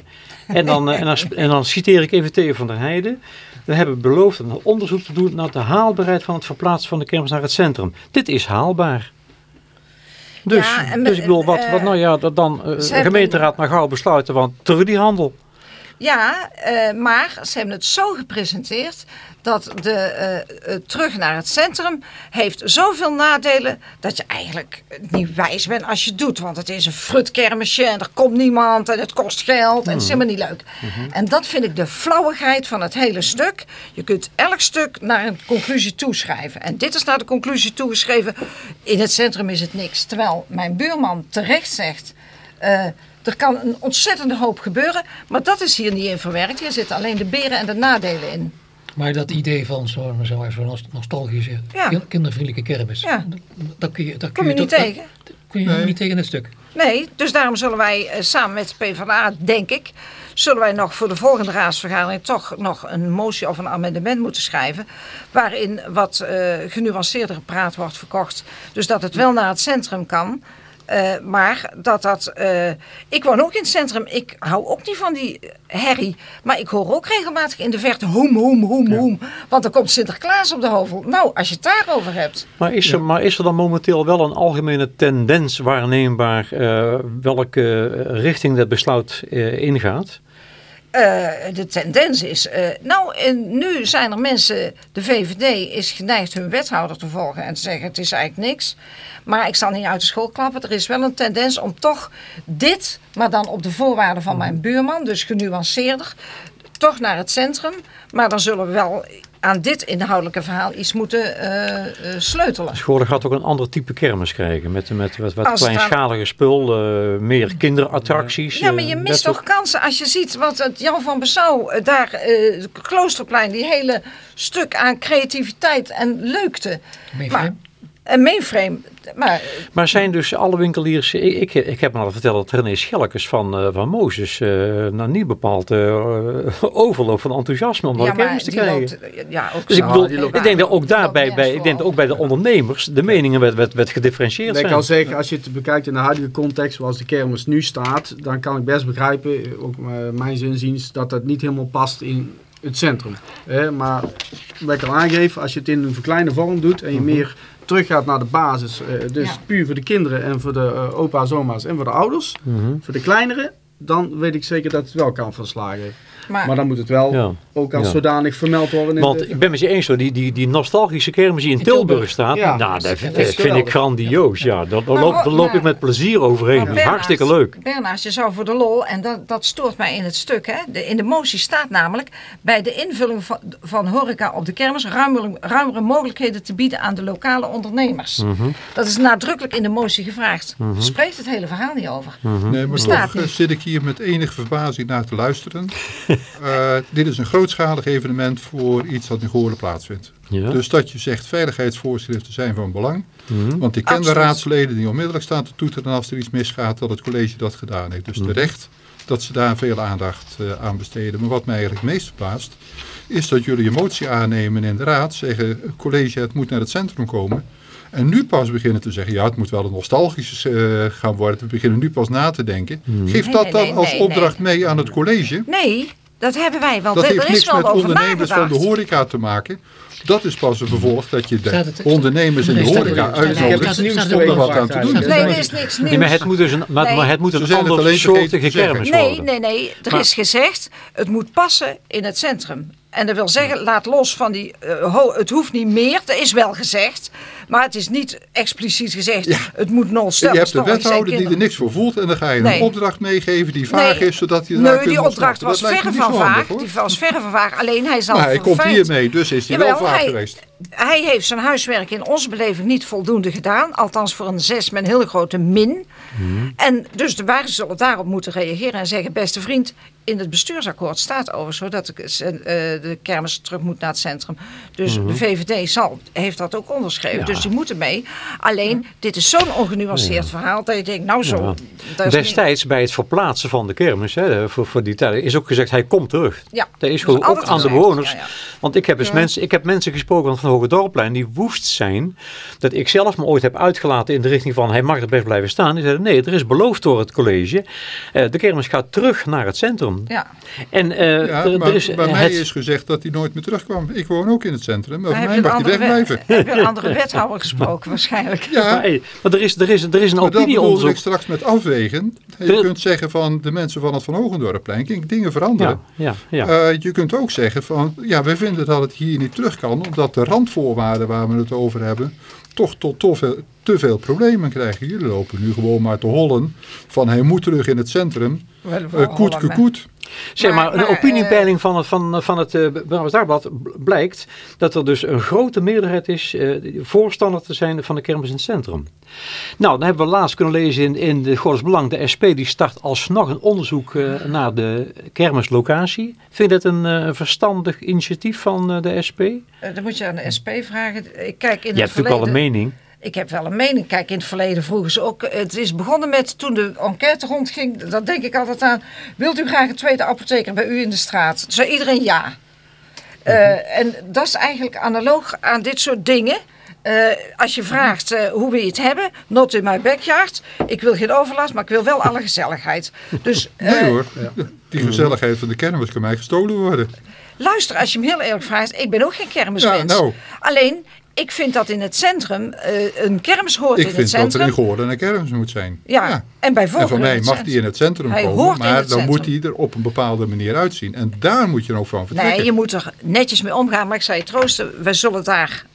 Speaker 1: En dan, eh, en dan, sp- en dan citeer ik even Theo van der Heijden. We hebben beloofd een onderzoek te doen naar de haalbaarheid van het verplaatsen van de kermis naar het centrum. Dit is haalbaar. Dus,
Speaker 4: Ja, en
Speaker 1: dus ik bedoel, wat,
Speaker 4: eh,
Speaker 1: wat nou ja, dat dan eh,
Speaker 4: hebben-
Speaker 1: gemeenteraad maar gauw besluiten, want terug die handel.
Speaker 4: Ja, eh, maar ze hebben het zo gepresenteerd dat de eh, eh, terug naar het centrum heeft zoveel nadelen dat je eigenlijk niet wijs bent als je het doet. Want het is een frutkermisje en er komt niemand en het kost geld en het is helemaal niet leuk. En dat vind ik de flauwigheid van het hele stuk. Je kunt elk stuk naar een conclusie toeschrijven. En dit is naar de conclusie toegeschreven. In het centrum is het niks. Terwijl mijn buurman terecht zegt... er kan een ontzettende hoop gebeuren, maar dat is hier niet in verwerkt. Hier zitten alleen de beren en de nadelen in.
Speaker 2: Maar dat idee van zo'n zo'n nost- nostalgische,
Speaker 4: Ja.
Speaker 2: kin- kindervriendelijke kermis,
Speaker 4: Ja.
Speaker 2: dat, kun je, dat
Speaker 4: Kom
Speaker 2: kun
Speaker 4: je niet
Speaker 2: toch-
Speaker 4: tegen?
Speaker 2: Dat, kun je niet tegen het stuk.
Speaker 4: Nee, dus daarom zullen wij eh, samen met de PvdA, denk ik, zullen wij nog voor de volgende raadsvergadering toch nog een motie of een amendement moeten schrijven. Waarin wat eh genuanceerdere praat wordt verkocht. Dus dat het wel naar het centrum kan. Eh, maar dat dat. eh, ik woon ook in het centrum. Ik hou ook niet van die herrie. Maar ik hoor ook regelmatig in de verte hoem, hoem, hoem, hoem. Want er komt Sinterklaas op de hovel. Nou, als je het daarover hebt.
Speaker 1: Maar is, er, maar is er dan momenteel wel een algemene tendens waarneembaar eh, welke eh, richting dat besluit eh, ingaat?
Speaker 4: Eh, de tendens is, eh, nou, en nu zijn er mensen, de VVD is geneigd hun wethouder te volgen en te zeggen het is eigenlijk niks. Maar ik zal niet uit de school klappen. Er is wel een tendens om toch dit, maar dan op de voorwaarden van mijn buurman, dus genuanceerder, toch naar het centrum. Maar dan zullen we wel aan dit inhoudelijke verhaal iets moeten eh, eh, sleutelen.
Speaker 1: Scholen gaat ook een ander type kermis krijgen. Met, met, met wat
Speaker 4: het
Speaker 1: kleinschalige spul, eh, meer kinderattracties.
Speaker 4: Ja, maar je mist toch kansen als je ziet wat het Jan van Bezouw eh, daar, eh, het Kloosterplein, die hele stuk aan creativiteit en leukte. Maar, een mainframe. Maar
Speaker 1: Maar zijn dus alle winkeliers... Ik, ik, ik heb me al verteld dat René Schelkes van, eh, van Mozes... eh nou niet bepaald eh, overloopt van enthousiasme om
Speaker 4: ja,
Speaker 1: kermis te krijgen.
Speaker 4: loopt, ja, ook
Speaker 1: Dus ik bedoel, ik denk dat ook daarbij, bij, ik denk dat ook bij de ondernemers de meningen werd, werd, werd gedifferentieerd
Speaker 5: Ik kan zeggen, als je het bekijkt in de huidige context zoals de kermis nu staat, dan kan ik best begrijpen, ook mijn zinziens, dat dat niet helemaal past in het centrum. Hè, maar wat ik al aangeef, als je het in een verkleinde vorm doet en je meer teruggaat naar de basis, eh, dus
Speaker 4: Ja.
Speaker 5: puur voor de kinderen en voor de eh, opa's, oma's en voor de ouders,
Speaker 1: Mhm.
Speaker 5: voor de kleineren, dan weet ik zeker dat het wel kan van slagen.
Speaker 4: Maar,
Speaker 5: Maar dan moet het wel
Speaker 1: Ja.
Speaker 5: ook als
Speaker 1: Ja.
Speaker 5: zodanig vermeld worden. in
Speaker 1: Want
Speaker 5: de-
Speaker 1: ik ben met je eens hoor, die, die, die nostalgische kermis die in
Speaker 2: In
Speaker 1: Tilburg,
Speaker 2: Tilburg.
Speaker 1: staat,
Speaker 5: Ja.
Speaker 1: nou, dat,
Speaker 5: Dat
Speaker 1: vind- ik grandioos. Ja, daar, daar
Speaker 4: Maar
Speaker 1: loop, daar loop ik met plezier overheen. Dat is hartstikke leuk.
Speaker 4: Bernard, je zou voor de lol, en dat, dat stoort mij in het stuk. Hè? De, in de motie staat namelijk bij de invulling van, van horeca op de kermis ruimere, ruimere mogelijkheden te bieden aan de lokale ondernemers.
Speaker 1: Mhm.
Speaker 4: Dat is nadrukkelijk in de motie gevraagd. Spreekt het hele verhaal niet over.
Speaker 3: Nee, maar
Speaker 4: Bestaat
Speaker 3: toch eh,
Speaker 4: niet.
Speaker 3: zit ik hier met enige verbazing naar te luisteren. Eh, dit is een grootschalig evenement voor iets dat in Goorlen plaatsvindt.
Speaker 1: Ja.
Speaker 3: Dus dat je zegt veiligheidsvoorschriften zijn van belang.
Speaker 1: Mhm.
Speaker 3: Want ik ken de raadsleden die onmiddellijk staan te toeteren als er iets misgaat dat het college dat gedaan heeft.
Speaker 1: Mhm.
Speaker 3: Dus terecht dat ze daar veel aandacht eh, aan besteden. Maar wat mij eigenlijk het meest verbaast is dat jullie een motie aannemen in de raad. Zeggen het college het moet naar het centrum komen. En nu pas beginnen te zeggen, ja, het moet wel een nostalgische eh, gaan worden. We beginnen nu pas na te denken. Geef
Speaker 4: Nee,
Speaker 3: dat
Speaker 4: nee,
Speaker 3: dan
Speaker 4: nee,
Speaker 3: als
Speaker 4: nee,
Speaker 3: opdracht mee aan het college.
Speaker 4: Nee, dat hebben wij wel.
Speaker 3: Dat
Speaker 4: er
Speaker 3: heeft
Speaker 4: is
Speaker 3: niks
Speaker 4: wel
Speaker 3: met ondernemers van de horeca te maken. Dat is pas een vervolg dat je de ondernemers in de
Speaker 2: Nee,
Speaker 3: horeca uitnodigt om er wat aan te doen.
Speaker 4: Nee, er is niks nieuws.
Speaker 1: Nee, maar het moet dus een, maar,
Speaker 4: Nee.
Speaker 1: maar het moet een soortige kermis
Speaker 4: Nee,
Speaker 1: worden.
Speaker 4: nee, nee. Er
Speaker 1: Maar-
Speaker 4: is gezegd, het moet passen in het centrum. En dat wil zeggen, laat los van die, eh, ho- het hoeft niet meer. Dat is wel gezegd. Maar het is niet expliciet gezegd,
Speaker 3: Ja.
Speaker 4: het moet
Speaker 3: Je
Speaker 4: non-stop.
Speaker 3: hebt de wethouder die er niks voor voelt en dan ga je
Speaker 4: Nee.
Speaker 3: een opdracht meegeven die vaag
Speaker 4: Nee.
Speaker 3: is, zodat je
Speaker 4: Nee, die opdracht was verre van
Speaker 3: handig,
Speaker 4: vaag. Die was verre van vaag. Alleen hij zal
Speaker 3: Maar hij komt hiermee, dus is hij wel vaag
Speaker 4: hij-
Speaker 3: geweest.
Speaker 4: Hij heeft zijn huiswerk in onze beleving niet voldoende gedaan. Althans voor een zes met een hele grote min.
Speaker 3: Mhm.
Speaker 4: En dus de waren zullen daarop moeten reageren en zeggen... beste vriend, in het bestuursakkoord staat over... zodat de, eh, de kermis terug moet naar het centrum. Dus
Speaker 3: Mhm.
Speaker 4: de VVD zal, heeft dat ook onderschreven.
Speaker 1: Ja.
Speaker 4: Dus die moeten mee. Alleen, dit is zo'n ongenuanceerd verhaal... dat je denkt, nou zo...
Speaker 1: Ja.
Speaker 4: dat is niet-
Speaker 1: Destijds bij het verplaatsen van de kermis, hè, voor, voor die tijd, is ook gezegd hij komt terug.
Speaker 4: Ja,
Speaker 1: Dat is
Speaker 4: dat
Speaker 1: gewoon ook aan de bewoners. Want ik heb, eens mensen, ik heb mensen gesproken van Hoge Dorpplein die woest zijn dat ik zelf me ooit heb uitgelaten in de richting van hij mag er best blijven staan. Die zeiden nee, er is beloofd door het college. eh, de kermis gaat terug naar het centrum.
Speaker 4: Ja.
Speaker 1: En eh,
Speaker 3: Ja,
Speaker 1: er,
Speaker 3: maar
Speaker 1: er is,
Speaker 3: bij mij
Speaker 1: het-
Speaker 3: is gezegd dat hij nooit meer terugkwam. Ik woon ook in het centrum, maar voor mij mag hij wegblijven.
Speaker 4: wet- heb je een andere wethouder gesproken waarschijnlijk?
Speaker 3: Ja,
Speaker 1: maar er is, er is, er is een
Speaker 3: maar dat ik
Speaker 1: opinieonderzoek.
Speaker 3: straks met afwegen. Je
Speaker 1: De-
Speaker 3: kunt zeggen van de mensen van het Van Hogendorpplein, dingen veranderen.
Speaker 1: Ja, ja, ja.
Speaker 3: Eh, je kunt ook zeggen van, ja, wij vinden dat het hier niet terug kan, omdat de randvoorwaarden waar we het over hebben, toch tot veel, te veel problemen krijgen. Jullie lopen nu gewoon maar te hollen van hij moet terug in het centrum. Uh, koet, gekoet.
Speaker 1: Zeg maar,
Speaker 4: Maar-
Speaker 1: de
Speaker 4: maar,
Speaker 1: opiniepeiling van het, van, van het uh, Brabants Dagblad blijkt dat er dus een grote meerderheid is uh, voorstander te zijn van de kermis in het centrum. Nou, dan hebben we laatst kunnen lezen in, in de Gods Belang, de SP die start alsnog een onderzoek uh, naar de kermislocatie. Vind je dat een uh, verstandig initiatief van uh, de SP?
Speaker 4: dan moet je aan de SP vragen. Ik kijk in
Speaker 1: Je
Speaker 4: het
Speaker 1: hebt natuurlijk wel een mening.
Speaker 4: Ik heb wel een mening. Kijk, in het verleden vroegen ze ook. Het is begonnen met toen de enquête rondging. Dat denk ik altijd aan. Wilt u graag een tweede apotheker bij u in de straat? Toen zei iedereen ja. Uh, en dat is eigenlijk analoog aan dit soort dingen. Uh, als je vraagt uh, hoe wil je het hebben, not in my backyard. Ik wil geen overlast, maar ik wil wel alle gezelligheid. Dus,
Speaker 3: nee hoor, die gezelligheid van de kermis kan mij gestolen worden.
Speaker 4: Luister, als je me heel eerlijk vraagt, ik ben ook geen kermismens.
Speaker 3: Ja, nou.
Speaker 4: Alleen, ik vind dat in het centrum, uh, een kermis hoort
Speaker 3: ik
Speaker 4: in het centrum.
Speaker 3: Ik vind dat er in Goorden een kermis moet zijn.
Speaker 4: Ja, ja. en bij
Speaker 3: En voor mij mag die in het centrum
Speaker 4: hij
Speaker 3: komen, maar dan
Speaker 4: centrum.
Speaker 3: moet die er op een bepaalde manier uitzien. En daar moet je ook van vertrekken.
Speaker 4: Nee, je moet er netjes mee omgaan. Maar ik zou je troosten, we zullen daar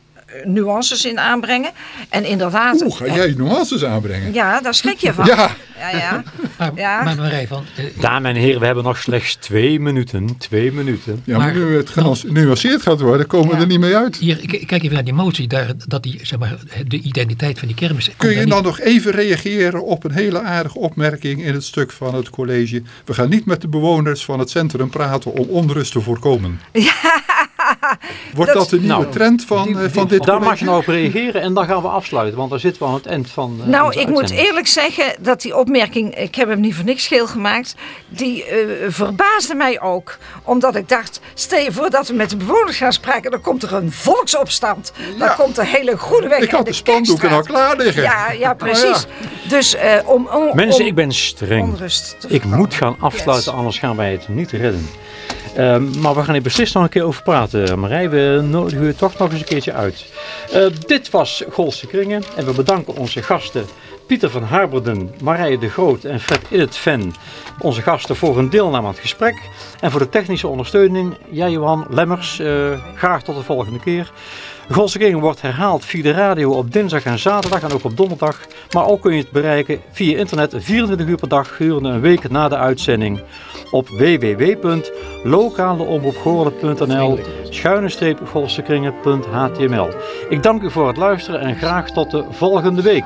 Speaker 4: nuances in aanbrengen. En inderdaad...
Speaker 3: Oeh, ga jij nuances aanbrengen?
Speaker 4: Ja, daar schrik je van.
Speaker 3: Ja.
Speaker 4: Ja, ja.
Speaker 2: Maar,
Speaker 4: ja.
Speaker 2: maar Marij van...
Speaker 1: Uh, Dames en heren, we hebben nog slechts twee minuten. Twee minuten.
Speaker 3: Ja, maar, maar nu het genuanceerd gaat worden, komen ja. we er niet mee uit.
Speaker 2: Hier, kijk even naar die motie, daar, dat die, zeg maar, de identiteit van die kermis...
Speaker 3: Kun je dan
Speaker 2: niet...
Speaker 3: nog even reageren op een hele aardige opmerking in het stuk van het college? We gaan niet met de bewoners van het centrum praten om onrust te voorkomen.
Speaker 4: Ja.
Speaker 3: Wordt dat, dat de nieuwe nou, trend van, die, die, van dit
Speaker 1: Daar mag je nou op reageren en dan gaan we afsluiten, want dan zitten we aan het eind van uh,
Speaker 4: Nou, ik moet eerlijk zeggen dat die opmerking, ik heb hem niet voor niks geel gemaakt, die uh, verbaasde mij ook. Omdat ik dacht, stel je voor dat we met de bewoners gaan spreken, dan komt er een volksopstand. Dan ja. komt er hele goede weg
Speaker 3: Ik had de, de spandoeken al klaar liggen.
Speaker 4: Ja, ja precies. Oh, ja. Dus uh, om, om,
Speaker 1: Mensen,
Speaker 4: om
Speaker 1: ik ben streng. Ik moet gaan afsluiten, yes. anders gaan wij het niet redden. Uh, maar we gaan hier beslist nog een keer over praten, Marij. We nodigen u toch nog eens een keertje uit. Uh, dit was Golse Kringen en we bedanken onze gasten Pieter van Harberden, Marije de Groot en Fred Illet Ven. Onze gasten voor hun deelname aan het gesprek. En voor de technische ondersteuning, jij Johan Lemmers. Uh, graag tot de volgende keer. Golse Kringen wordt herhaald via de radio op dinsdag en zaterdag en ook op donderdag. Maar ook kun je het bereiken via internet 24 uur per dag gedurende een week na de uitzending op www.lokaleomroepgoorlen.nl schuine streep golsekringen.html. Ik dank u voor het luisteren en graag tot de volgende week.